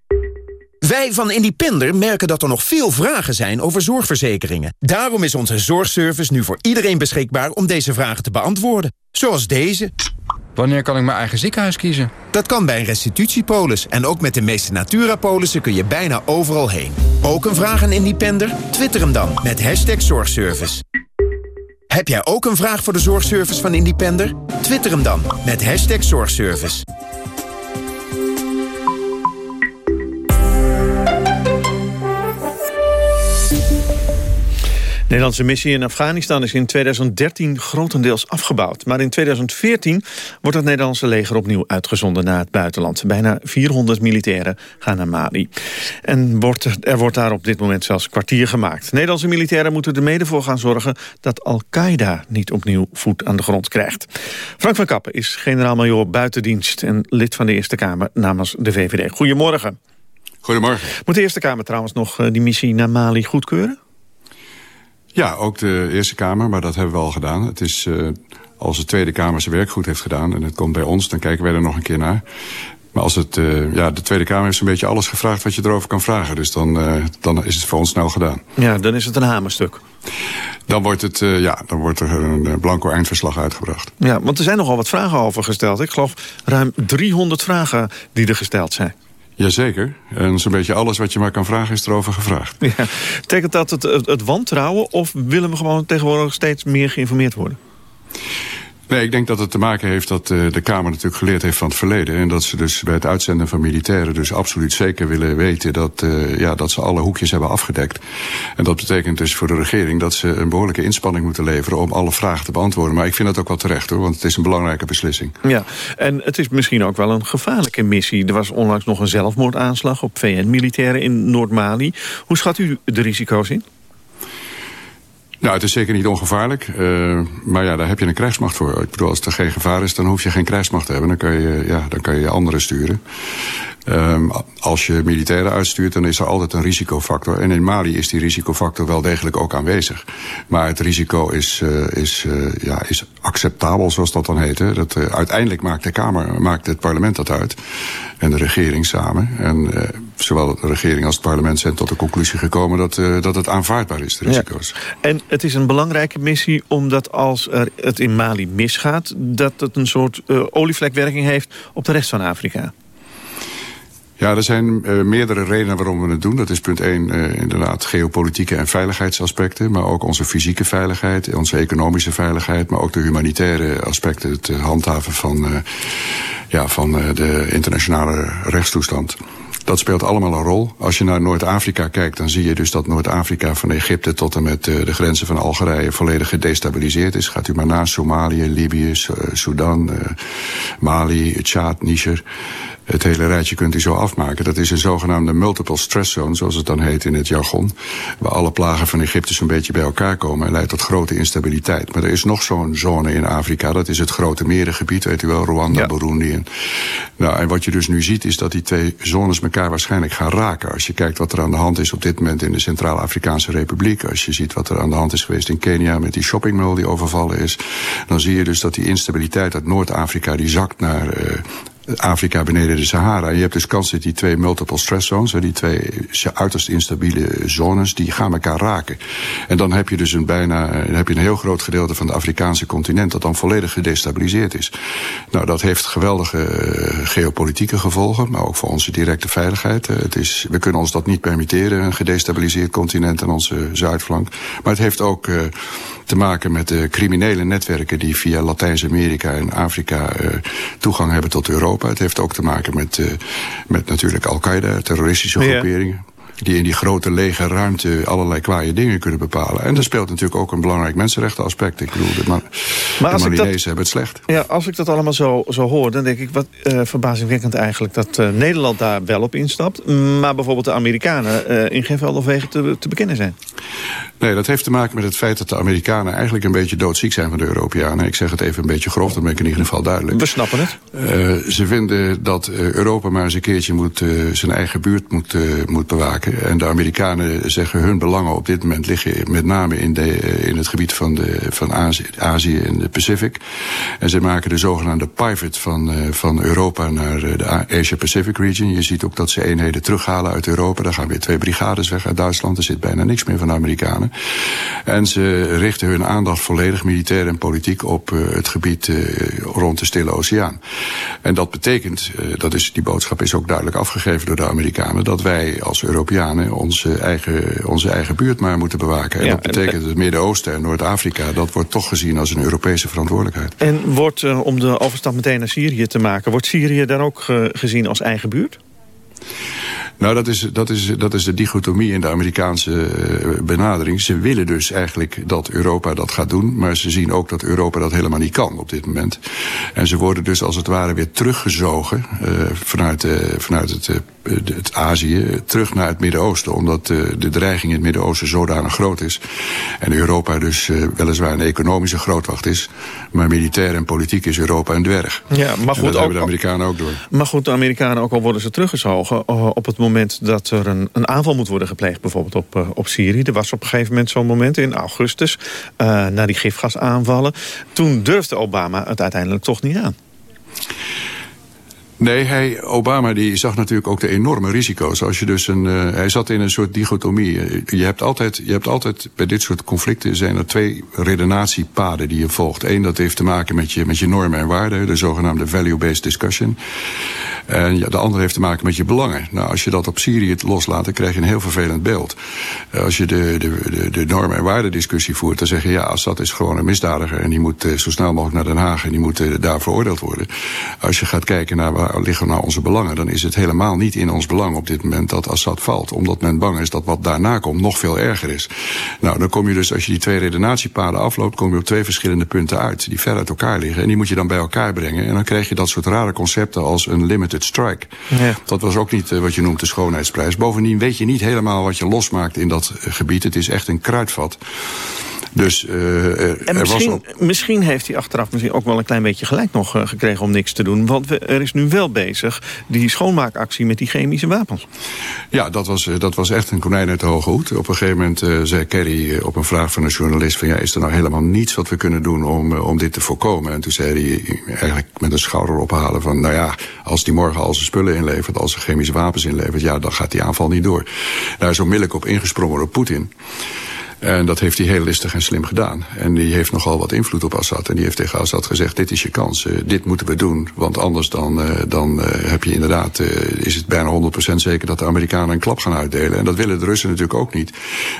Wij van Independer merken dat er nog veel vragen zijn over zorgverzekeringen. Daarom is onze zorgservice nu voor iedereen beschikbaar om deze vragen te beantwoorden. Zoals deze. Wanneer kan ik mijn eigen ziekenhuis kiezen? Dat kan bij een restitutiepolis. En ook met de meeste Natura-polissen kun je bijna overal heen. Ook een vraag aan Independer? Twitter hem dan met hashtag zorgservice. Heb jij ook een vraag voor de zorgservice van Independer? Twitter hem dan met hashtag zorgservice. Nederlandse missie in Afghanistan is in 2013 grotendeels afgebouwd. Maar in 2014 wordt het Nederlandse leger opnieuw uitgezonden naar het buitenland. Bijna 400 militairen gaan naar Mali. En wordt, er wordt daar op dit moment zelfs kwartier gemaakt. Nederlandse militairen moeten er mede voor gaan zorgen... dat Al-Qaeda niet opnieuw voet aan de grond krijgt. Frank van Kappen is generaal-majoor buitendienst... en lid van de Eerste Kamer namens de VVD. Goedemorgen. Goedemorgen. Moet de Eerste Kamer trouwens nog eh, die missie naar Mali goedkeuren? Ja, ook de Eerste Kamer, maar dat hebben we al gedaan. Het is, uh, als de Tweede Kamer zijn werk goed heeft gedaan... en het komt bij ons, dan kijken wij er nog een keer naar. Maar als het, uh, ja, de Tweede Kamer heeft een beetje alles gevraagd wat je erover kan vragen. Dus dan, uh, dan is het voor ons snel gedaan. Ja, dan is het een hamerstuk. Dan wordt, het, uh, ja, dan wordt er een blanco eindverslag uitgebracht. Ja, want er zijn nogal wat vragen over gesteld. Ik geloof ruim 300 vragen die er gesteld zijn. Jazeker. En zo'n beetje alles wat je maar kan vragen is erover gevraagd. Ja. Dat het, het, het wantrouwen of willen we gewoon tegenwoordig steeds meer geïnformeerd worden? Nee, ik denk dat het te maken heeft dat uh, de Kamer natuurlijk geleerd heeft van het verleden. En dat ze dus bij het uitzenden van militairen dus absoluut zeker willen weten dat, uh, ja, dat ze alle hoekjes hebben afgedekt. En dat betekent dus voor de regering dat ze een behoorlijke inspanning moeten leveren om alle vragen te beantwoorden. Maar ik vind dat ook wel terecht hoor, want het is een belangrijke beslissing. Ja, en het is misschien ook wel een gevaarlijke missie. Er was onlangs nog een zelfmoordaanslag op VN-militairen in Noord-Mali. Hoe schat u de risico's in? Nou, het is zeker niet ongevaarlijk. Uh, maar ja, daar heb je een krijgsmacht voor. Ik bedoel, als er geen gevaar is, dan hoef je geen krijgsmacht te hebben. Dan kan je, ja, dan kan je anderen sturen. Um, als je militairen uitstuurt, dan is er altijd een risicofactor. En in Mali is die risicofactor wel degelijk ook aanwezig. Maar het risico is, uh, is, uh, ja, is acceptabel, zoals dat dan heet. Hè. Dat, uh, uiteindelijk maakt de Kamer, maakt het parlement dat uit. En de regering samen. En zowel de regering als het parlement zijn tot de conclusie gekomen... dat, dat het aanvaardbaar is, de risico's. Ja. En het is een belangrijke missie, omdat als er het in Mali misgaat... dat het een soort olievlekwerking heeft op de rest van Afrika. Ja, er zijn uh, meerdere redenen waarom we het doen. Dat is punt 1 uh, inderdaad geopolitieke en veiligheidsaspecten... maar ook onze fysieke veiligheid, onze economische veiligheid... maar ook de humanitaire aspecten, het handhaven van, uh, ja, van de internationale rechtstoestand. Dat speelt allemaal een rol. Als je naar Noord-Afrika kijkt, dan zie je dus dat Noord-Afrika van Egypte tot en met de grenzen van Algerije volledig gedestabiliseerd is. Gaat u maar naar Somalië, Libië, Sudan, Mali, Tjaad, Niger het hele rijtje kunt u zo afmaken. Dat is een zogenaamde multiple stress zone, zoals het dan heet in het jargon. Waar alle plagen van Egypte zo'n beetje bij elkaar komen en leidt tot grote instabiliteit. Maar er is nog zo'n zone in Afrika, dat is het grote merengebied, weet u wel, Rwanda, ja. Burundi. En, nou, en wat je dus nu ziet is dat die twee zones elkaar waarschijnlijk gaan raken. Als je kijkt wat er aan de hand is op dit moment in de Centraal-Afrikaanse Republiek. Als je ziet wat er aan de hand is geweest in Kenia met die shoppingmall die overvallen is. Dan zie je dus dat die instabiliteit uit Noord-Afrika die zakt naar uh, Afrika beneden de Sahara. Je hebt dus kans dat die twee multiple stress zones, die twee uiterst instabiele zones, die gaan elkaar raken. En dan heb je dus een bijna, heb je een heel groot gedeelte van het Afrikaanse continent dat dan volledig gedestabiliseerd is. Nou, dat heeft geweldige uh, geopolitieke gevolgen, maar ook voor onze directe veiligheid. Uh, het is, we kunnen ons dat niet permitteren, een gedestabiliseerd continent aan onze zuidflank. Maar het heeft ook uh, te maken met de criminele netwerken die via Latijns-Amerika en Afrika toegang hebben tot Europa. Het heeft ook te maken met, uh, met natuurlijk Al-Qaeda, terroristische groeperingen. Ja. Die in die grote lege ruimte allerlei kwaaie dingen kunnen bepalen. En er speelt natuurlijk ook een belangrijk mensenrechtenaspect. Ik bedoel, de, Ma maar de Malinezen dat, hebben het slecht. Ja, als ik dat allemaal zo, zo hoor, dan denk ik... wat uh, verbazingwekkend eigenlijk dat uh, Nederland daar wel op instapt... maar bijvoorbeeld de Amerikanen in geen veld of wegen te, te bekennen zijn. Nee, dat heeft te maken met het feit dat de Amerikanen eigenlijk een beetje doodziek zijn van de Europeanen. Ik zeg het even een beetje grof, dan ben ik in ieder geval duidelijk. We snappen het. Uh, ze vinden dat uh, Europa maar eens een keertje moet, uh, zijn eigen buurt moet, moet bewaken. En de Amerikanen zeggen hun belangen op dit moment liggen met name in, de, in het gebied van, de, van Azië, Azië en de Pacific. En ze maken de zogenaamde pivot van, van Europa naar de Asia-Pacific region. Je ziet ook dat ze eenheden terughalen uit Europa. Daar gaan weer twee brigades weg uit Duitsland. Er zit bijna niks meer van de Amerikanen. En ze richten hun aandacht volledig militair en politiek op uh, het gebied uh, rond de Stille Oceaan. En dat betekent, uh, dat is, die boodschap is ook duidelijk afgegeven door de Amerikanen, dat wij als Europeanen onze eigen, onze eigen buurt maar moeten bewaken. En ja, dat betekent en, het Midden-Oosten en Noord-Afrika, dat wordt toch gezien als een Europese verantwoordelijkheid. En wordt, om de overstap meteen naar Syrië te maken, wordt Syrië dan ook gezien als eigen buurt? Nou, dat is, dat, is, dat is de dichotomie in de Amerikaanse uh, benadering. Ze willen dus eigenlijk dat Europa dat gaat doen... maar ze zien ook dat Europa dat helemaal niet kan op dit moment. En ze worden dus als het ware weer teruggezogen... Uh, vanuit, uh, vanuit het, het Azië terug naar het Midden-Oosten... omdat de dreiging in het Midden-Oosten zodanig groot is. En Europa dus weliswaar een economische grootwacht is... maar militair en politiek is Europa een dwerg. Ja, maar goed, en dat ook, hebben de Amerikanen ook door. Maar goed, de Amerikanen, ook al worden ze teruggezogen... op het moment moment dat er een, een aanval moet worden gepleegd... bijvoorbeeld op, uh, op Syrië. Er was op een gegeven moment zo'n moment in augustus... Uh, na die gifgasaanvallen. Toen durfde Obama het uiteindelijk toch niet aan. Nee, hij, Obama die zag natuurlijk ook de enorme risico's. Als je dus een, uh, hij zat in een soort dichotomie. Je hebt, altijd, je hebt altijd bij dit soort conflicten zijn er twee redenatiepaden die je volgt. Eén dat heeft te maken met je, met je normen en waarden, de zogenaamde value-based discussion. En de andere heeft te maken met je belangen. Nou, als je dat op Syrië loslaat, dan krijg je een heel vervelend beeld. Uh, als je de, de, de, normen en waarden discussie voert, dan zeg je ja, Assad is gewoon een misdadiger en die moet zo snel mogelijk naar Den Haag en die moet daar veroordeeld worden. Als je gaat kijken naar waar liggen nou onze belangen... dan is het helemaal niet in ons belang op dit moment dat Assad valt. Omdat men bang is dat wat daarna komt nog veel erger is. Nou, dan kom je dus, als je die twee redenatiepaden afloopt... kom je op twee verschillende punten uit die ver uit elkaar liggen. En die moet je dan bij elkaar brengen. En dan krijg je dat soort rare concepten als een limited strike. Ja. Dat was ook niet uh, wat je noemt de schoonheidsprijs. Bovendien weet je niet helemaal wat je losmaakt in dat gebied. Het is echt een kruidvat. Dus, uh, en misschien, was misschien heeft hij achteraf misschien ook wel een klein beetje gelijk nog uh, gekregen om niks te doen. Want we, er is nu wel bezig die schoonmaakactie met die chemische wapens. Ja, dat was, dat was echt een konijn uit de hoge hoed. Op een gegeven moment uh, zei Kerry op een vraag van een journalist... van ja, is er nou helemaal niets wat we kunnen doen om, om dit te voorkomen? En toen zei hij eigenlijk met een schouder ophalen van... nou ja, als die morgen al zijn spullen inlevert, als ze chemische wapens inlevert... ja, dan gaat die aanval niet door. Daar is onmiddellijk op ingesprongen door Poetin. En dat heeft hij heel listig en slim gedaan. En die heeft nogal wat invloed op Assad. En die heeft tegen Assad gezegd, dit is je kans, uh, dit moeten we doen. Want anders dan, uh, dan uh, heb je inderdaad, is het bijna 100% zeker dat de Amerikanen een klap gaan uitdelen. En dat willen de Russen natuurlijk ook niet.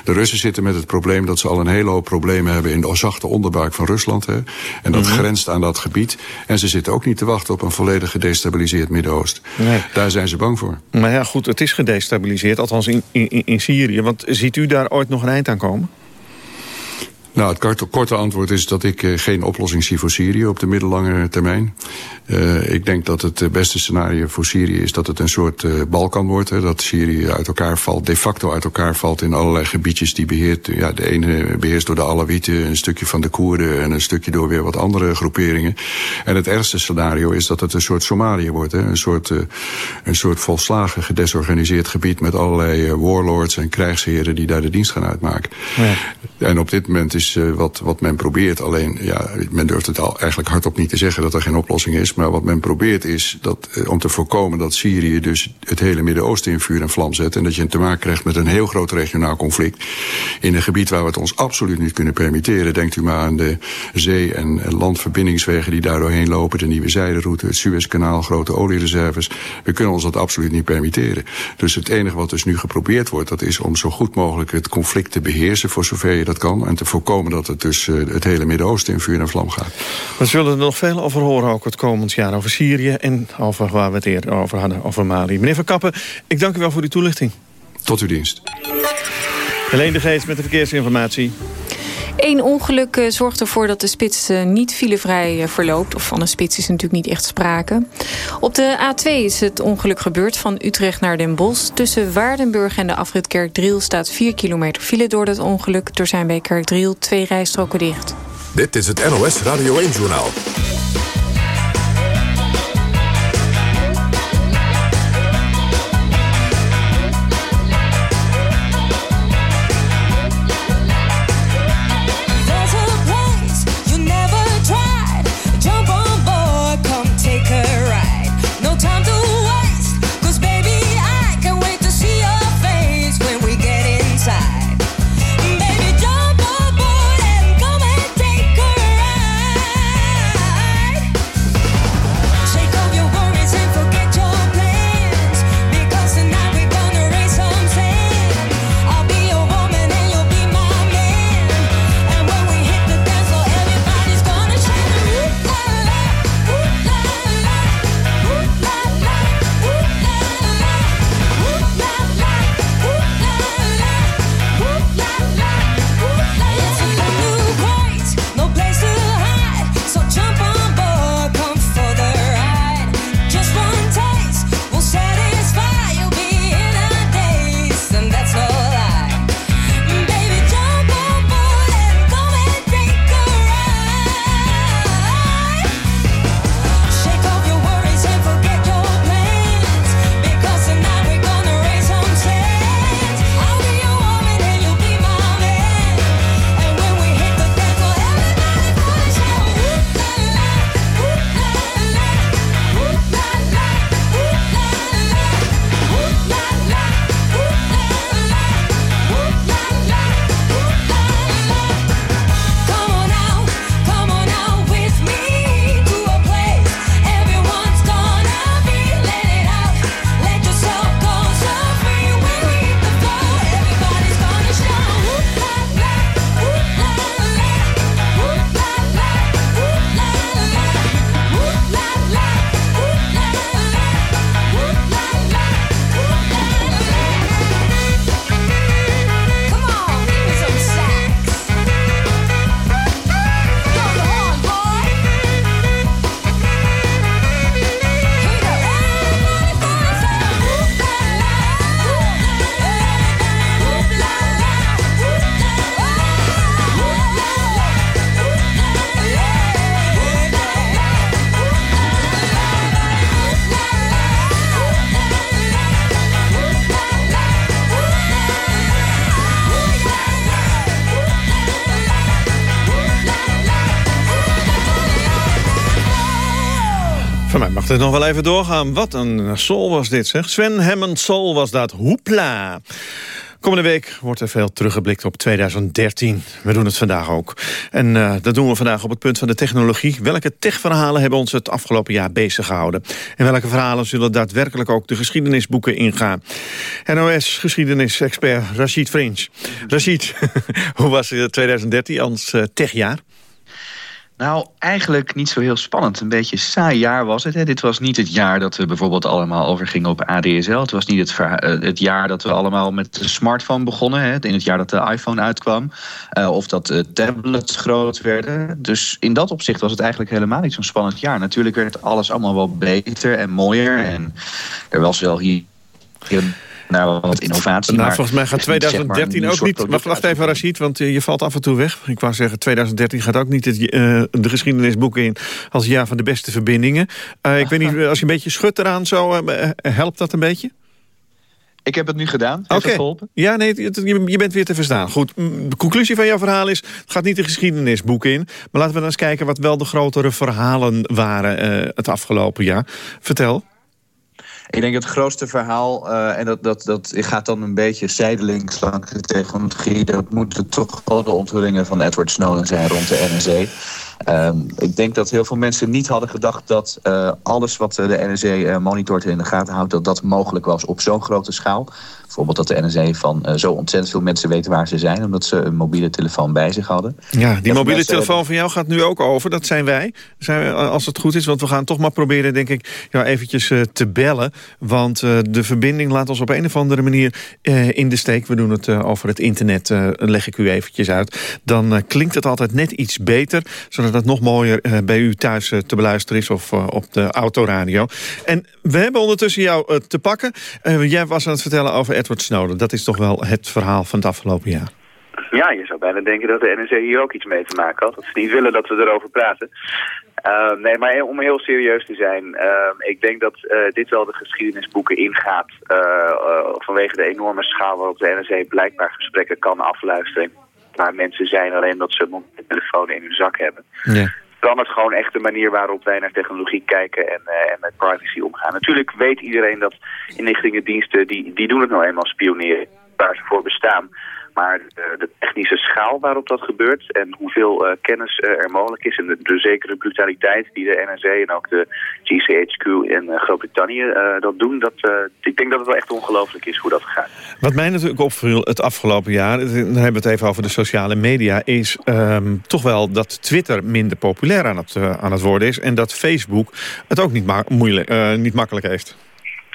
De Russen zitten met het probleem dat ze al een hele hoop problemen hebben in de zachte onderbuik van Rusland. Hè. En dat mm -hmm. grenst aan dat gebied. En ze zitten ook niet te wachten op een volledig gedestabiliseerd Midden-Oosten. Nee. Daar zijn ze bang voor. Maar ja, goed, het is gedestabiliseerd, althans in, in, in Syrië. Want ziet u daar ooit nog een eind aan komen? Nou, het korte, korte antwoord is dat ik uh, geen oplossing zie voor Syrië op de middellange termijn. Uh, ik denk dat het beste scenario voor Syrië is dat het een soort uh, Balkan wordt. Hè, dat Syrië uit elkaar valt, de facto uit elkaar valt in allerlei gebiedjes die beheert. Ja, de ene beheerst door de Alawieten, een stukje van de Koerden en een stukje door weer wat andere groeperingen. En het ergste scenario is dat het een soort Somalië wordt. Hè, een, soort, een soort volslagen gedesorganiseerd gebied met allerlei warlords en krijgsheren die daar de dienst gaan uitmaken. Ja. En op dit moment is uh, wat, wat men probeert. Alleen, ja, men durft het al eigenlijk hardop niet te zeggen dat er geen oplossing is. Maar wat men probeert is dat, uh, om te voorkomen dat Syrië dus het hele Midden-Oosten in vuur en vlam zet. En dat je te maken krijgt met een heel groot regionaal conflict. In een gebied waar we het ons absoluut niet kunnen permitteren. Denkt u maar aan de zee- en landverbindingswegen die daar doorheen lopen. De nieuwe zijderoute, het Suezkanaal, grote oliereserves. We kunnen ons dat absoluut niet permitteren. Dus het enige wat dus nu geprobeerd wordt, dat is om zo goed mogelijk het conflict te beheersen voor zover je dat kan. En te voorkomen dat het dus uh, het hele Midden-Oosten in vuur en vlam gaat. We zullen er nog veel over horen, ook het komend jaar. Over Syrië en over waar we het eerder over hadden, over Mali. Meneer Van Kappen, ik dank u wel voor die toelichting. Tot uw dienst. Helene de Geest met de verkeersinformatie. Eén ongeluk uh, zorgt ervoor dat de spits uh, niet filevrij uh, verloopt. Of van een spits is natuurlijk niet echt sprake. Op de A2 is het ongeluk gebeurd van Utrecht naar Den Bosch. Tussen Waardenburg en de afrit Kerkdriel staat 4 kilometer file door dat ongeluk. Er zijn bij Kerkdriel twee rijstroken dicht. Dit is het NOS Radio 1-journaal. Het nog wel even doorgaan. Wat een soul was dit, zeg. Sven Hammond Soul was dat. Hoepla. Komende week wordt er veel teruggeblikt op 2013. We doen het vandaag ook. En uh, dat doen we vandaag op het punt van de technologie. Welke techverhalen hebben ons het afgelopen jaar bezig gehouden? En welke verhalen zullen daadwerkelijk ook de geschiedenisboeken ingaan? NOS-geschiedenisexpert Rashid Fringe. Rashid, [laughs] hoe was 2013 als uh, techjaar? Nou, eigenlijk niet zo heel spannend. Een beetje saai jaar was het. Hè. Dit was niet het jaar dat we bijvoorbeeld allemaal overgingen op ADSL. Het was niet het, het jaar dat we allemaal met de smartphone begonnen. Hè. In het jaar dat de iPhone uitkwam. Uh, of dat de tablets groot werden. Dus in dat opzicht was het eigenlijk helemaal niet zo'n spannend jaar. Natuurlijk werd alles allemaal wel beter en mooier. En er was wel hier naar wat innovatie. Nou, volgens mij gaat 2013 zeg maar, ook niet... Wacht, wacht even, Rashid, want je valt af en toe weg. Ik wou zeggen, 2013 gaat ook niet het, uh, de geschiedenisboeken in... als jaar van de beste verbindingen. Uh, ik weet niet, [laughs] als je een beetje schudt eraan zo, uh, helpt dat een beetje? Ik heb het nu gedaan. Heeft okay. geholpen? Ja, nee, je bent weer te verstaan. Goed, de conclusie van jouw verhaal is... het gaat niet de geschiedenisboeken in. Maar laten we dan eens kijken wat wel de grotere verhalen waren... het afgelopen jaar. Vertel. Ik denk het grootste verhaal, uh, en dat, dat, dat gaat dan een beetje zijdelings langs de technologie... dat moeten toch wel de onthullingen van Edward Snowden zijn rond de NSA. Ehm, ik denk dat heel veel mensen niet hadden gedacht dat uh, alles wat de NRC uh, monitort en in de gaten houdt, dat dat mogelijk was op zo'n grote schaal. Bijvoorbeeld dat de NRC van uh, zo ontzettend veel mensen weten waar ze zijn... omdat ze een mobiele telefoon bij zich hadden. Ja, die mobiele telefoon van jou gaat nu ook over. Dat zijn wij, zijn als het goed is. Want we gaan toch maar proberen, denk ik, jou eventjes te bellen. Want de verbinding laat ons op een of andere manier in de steek. We doen het over het internet, leg ik u eventjes uit. Dan klinkt het altijd net iets beter... zodat het nog mooier bij u thuis te beluisteren is... of op de autoradio. En we hebben ondertussen jou te pakken. jij was aan het vertellen over Edward Snowden. Dat is toch wel het verhaal van het afgelopen jaar. Ja, je zou bijna denken dat de NSA hier ook iets mee te maken had. Dat ze niet willen dat we erover praten. Uh, nee, maar om heel serieus te zijn. Uh, ik denk dat dit wel de geschiedenisboeken ingaat. vanwege de enorme schaal waarop de NSA blijkbaar gesprekken kan afluisteren. Waar mensen zijn alleen dat ze een telefoon in hun zak hebben. Ja verandert gewoon echt de manier waarop wij naar technologie kijken en, uh, en met privacy omgaan. Natuurlijk weet iedereen dat inlichtingendiensten, die, die doen het nou eenmaal spioneren, waar ze voor bestaan. Maar de, technische schaal waarop dat gebeurt en hoeveel uh, kennis uh, er mogelijk is... en de, zekere brutaliteit die de NSA en ook de GCHQ in uh, Groot-Brittannië dat doen... Dat, ik denk dat het wel echt ongelooflijk is hoe dat gaat. Wat mij natuurlijk opviel het afgelopen jaar... dan hebben we het even over de sociale media... is um, toch wel dat Twitter minder populair aan het, aan het worden is... en dat Facebook het ook niet, ma moeilijk, niet makkelijk heeft.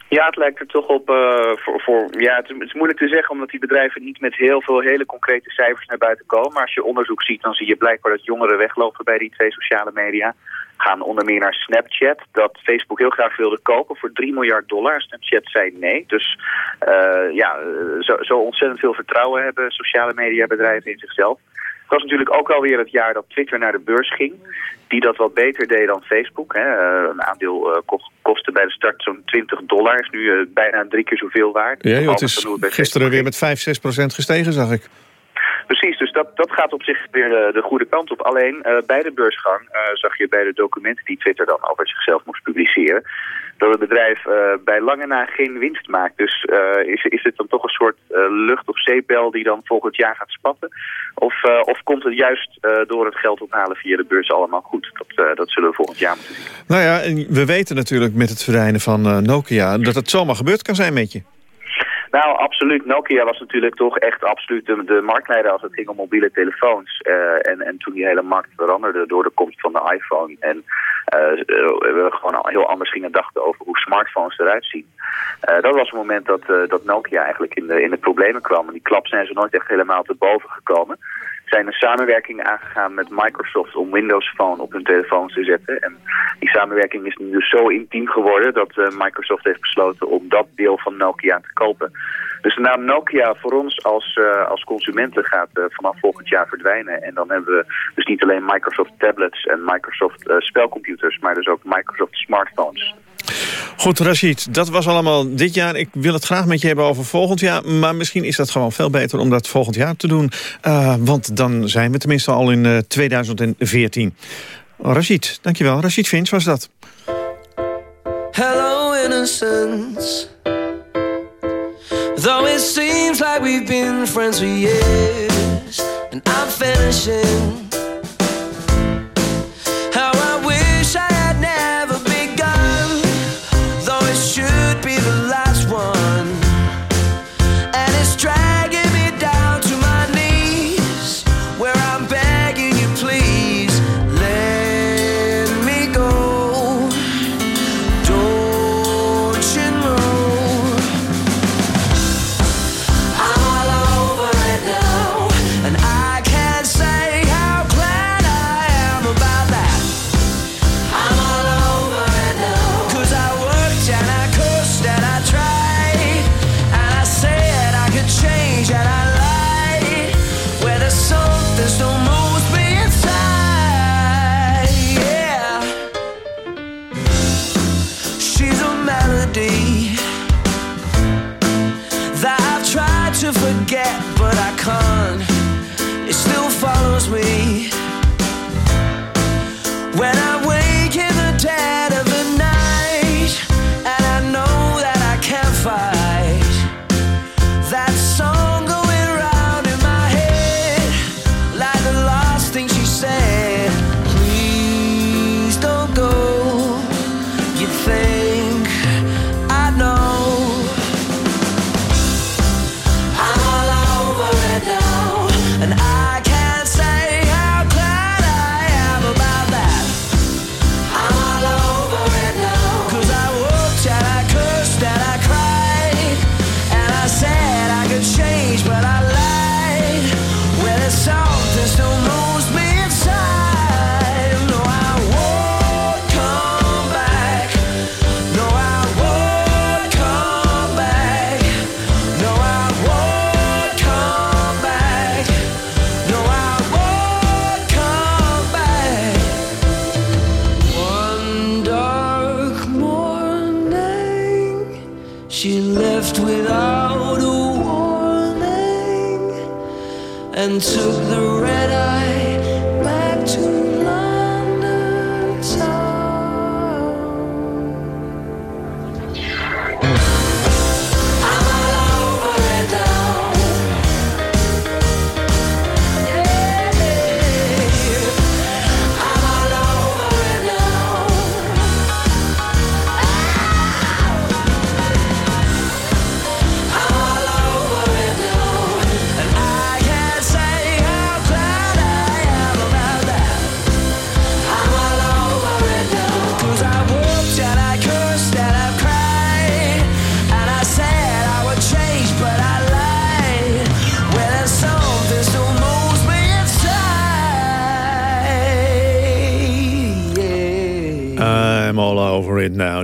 Ja, het lijkt er toch op uh, voor, voor... Ja, het, is moeilijk te zeggen omdat die bedrijven niet met heel veel hele concrete cijfers naar buiten komen. Maar als je onderzoek ziet, dan zie je blijkbaar dat jongeren weglopen bij die twee sociale media. Gaan onder meer naar Snapchat, dat Facebook heel graag wilde kopen voor 3 miljard dollar. Snapchat zei nee. Dus uh, ja, zo, zo ontzettend veel vertrouwen hebben sociale mediabedrijven in zichzelf. Het was natuurlijk ook alweer het jaar dat Twitter naar de beurs ging. Die dat wat beter deed dan Facebook. Hè. Uh, een aandeel uh, kostte bij de start zo'n 20 dollar. Is nu uh, bijna drie keer zoveel waard. Ja, joh, het is gisteren weer met 5, 6 procent gestegen, zag ik. Precies, dus dat, dat gaat op zich weer de, de goede kant op. Alleen bij de beursgang zag je bij de documenten die Twitter dan over zichzelf moest publiceren dat het bedrijf bij lange na geen winst maakt. Dus is, is het dan toch een soort lucht- of zeepbel die dan volgend jaar gaat spatten? Of, of komt het juist door het geld ophalen via de beurs allemaal goed? Dat, dat zullen we volgend jaar moeten zien. Nou ja, we weten natuurlijk met het verdwijnen van Nokia... dat het zomaar gebeurd kan zijn met je. Nou, absoluut. Nokia was natuurlijk toch echt absoluut de, de marktleider als het ging om mobiele telefoons. Uh, en, en toen die hele markt veranderde door de komst van de iPhone. En uh, we gewoon heel anders gingen dachten over hoe smartphones eruit zien. Dat was het moment dat, dat Nokia eigenlijk in de, in de problemen kwam. En die klap zijn ze nooit echt helemaal te boven gekomen zijn een samenwerking aangegaan met Microsoft om Windows Phone op hun telefoons te zetten. En die samenwerking is nu dus zo intiem geworden dat uh, Microsoft heeft besloten om dat deel van Nokia te kopen. Dus de naam Nokia voor ons als, uh, als consumenten gaat uh, vanaf volgend jaar verdwijnen. En dan hebben we dus niet alleen Microsoft tablets en Microsoft spelcomputers, maar dus ook Microsoft smartphones. Goed, Rashid, dat was allemaal dit jaar. Ik wil het graag met je hebben over volgend jaar. Maar misschien is dat gewoon veel beter om dat volgend jaar te doen. Uh, want dan zijn we tenminste al in uh, 2014. Rashid, dankjewel. Rashid Finch was dat. Hello innocence Though it seems like we've been friends for years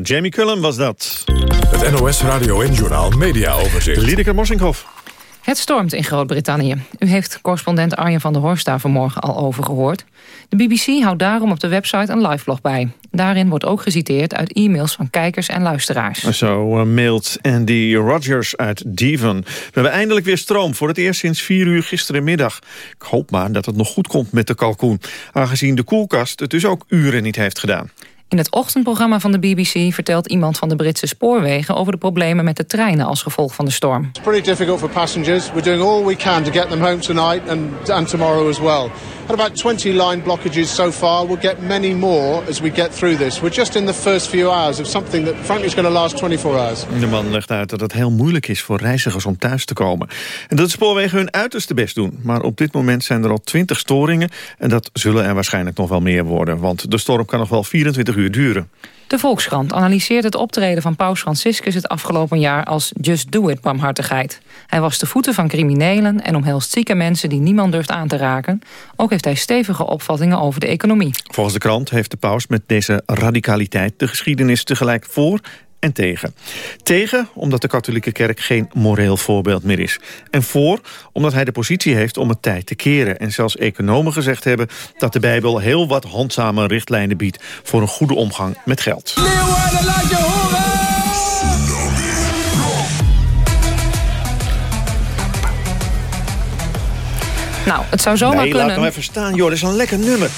Jamie Cullen was dat. Het NOS Radio en Journaal Media Overzicht. Liedeke Morsinghoff. Het stormt in Groot-Brittannië. U heeft correspondent Arjen van der Horst daar vanmorgen al over gehoord. De BBC houdt daarom op de website een liveblog bij. Daarin wordt ook geciteerd uit e-mails van kijkers en luisteraars. Zo uh, mailt Andy Rogers uit Devon. We hebben eindelijk weer stroom, voor het eerst sinds 4 uur gisterenmiddag. Ik hoop maar dat het nog goed komt met de kalkoen. Aangezien de koelkast het dus ook uren niet heeft gedaan. In het ochtendprogramma van de BBC vertelt iemand van de Britse spoorwegen... over de problemen met de treinen als gevolg van de storm. It's pretty difficult for passengers. We're doing all we can to get them home tonight and, and tomorrow as well. About 20 line blockages so far. We'll get many more as we get through this. We're just in the first few hours of something that frankly is going to last 24 hours. De man legt uit dat het heel moeilijk is voor reizigers om thuis te komen. En dat de spoorwegen hun uiterste best doen. Maar op dit moment zijn er al 20 storingen. En dat zullen er waarschijnlijk nog wel meer worden. Want de storm kan nog wel 24 uur duren. De Volkskrant analyseert het optreden van paus Franciscus het afgelopen jaar als just do it barmhartigheid. Hij was de voeten van criminelen en omhelst zieke mensen die niemand durft aan te raken. Ook heeft hij stevige opvattingen over de economie. Volgens de krant heeft de paus met deze radicaliteit de geschiedenis tegelijk voor en tegen. Tegen, omdat de katholieke kerk geen moreel voorbeeld meer is. En voor, omdat hij de positie heeft om het tijd te keren. En zelfs economen gezegd hebben dat de Bijbel heel wat handzame richtlijnen biedt... voor een goede omgang met geld. Leeuwarden, laat je horen! Nou, het zou zomaar nee, kunnen... laat nou even staan, joh. Dat is een lekker nummer.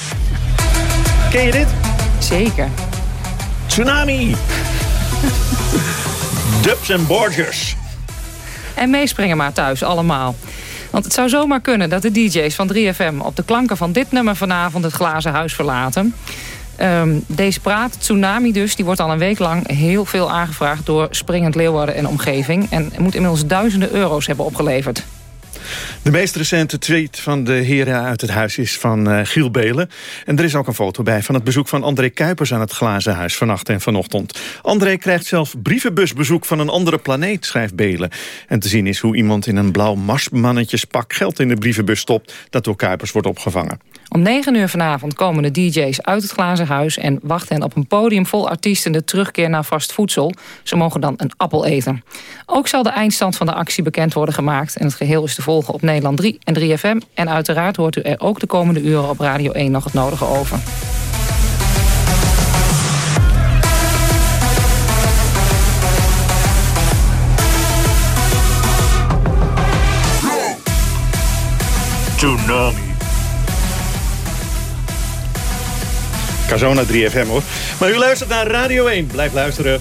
Ken je dit? Zeker. Tsunami! Dubs en Borgers. En meespringen maar thuis, allemaal. Want het zou zomaar kunnen dat de DJ's van 3FM... op de klanken van dit nummer vanavond het glazen huis verlaten. Ehm, deze praat, Tsunami dus, die wordt al een week lang heel veel aangevraagd... door Springend Leeuwarden en omgeving. En moet inmiddels duizenden euro's hebben opgeleverd. De meest recente tweet van de heren uit het huis is van uh, Giel Belen. En er is ook een foto bij van het bezoek van André Kuipers... aan het Glazen Huis vannacht en vanochtend. André krijgt zelfs brievenbusbezoek van een andere planeet, schrijft Belen. En te zien is hoe iemand in een blauw marsmannetjespak... geld in de brievenbus stopt dat door Kuipers wordt opgevangen. Om 9 uur vanavond komen de DJ's uit het glazen huis... en wachten hen op een podium vol artiesten de terugkeer naar vast voedsel. Ze mogen dan een appel eten. Ook zal de eindstand van de actie bekend worden gemaakt... en het geheel is te volgen op Nederland 3 en 3FM. En uiteraard hoort u er ook de komende uren op Radio 1 nog het nodige over. Tsunami. Kazona 3FM hoor. Maar u luistert naar Radio 1. Blijf luisteren.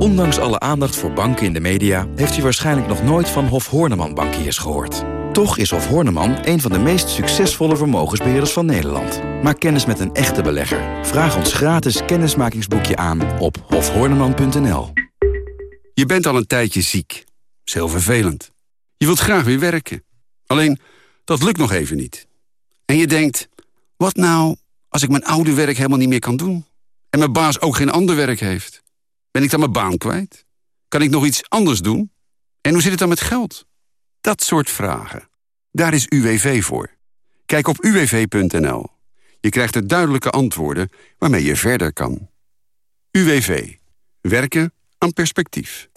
Ondanks alle aandacht voor banken in de media... heeft u waarschijnlijk nog nooit van Hof Horneman Bankiers gehoord. Toch is Hof Horneman een van de meest succesvolle vermogensbeheerders van Nederland. Maak kennis met een echte belegger. Vraag ons gratis kennismakingsboekje aan op hofhorneman.nl. Je bent al een tijdje ziek. Dat heel vervelend. Je wilt graag weer werken. Alleen, dat lukt nog even niet. En je denkt, wat nou als ik mijn oude werk helemaal niet meer kan doen? En mijn baas ook geen ander werk heeft? Ben ik dan mijn baan kwijt? Kan ik nog iets anders doen? En hoe zit het dan met geld? Dat soort vragen. Daar is UWV voor. Kijk op uwv.nl. Je krijgt er duidelijke antwoorden waarmee je verder kan. UWV. Werken aan perspectief.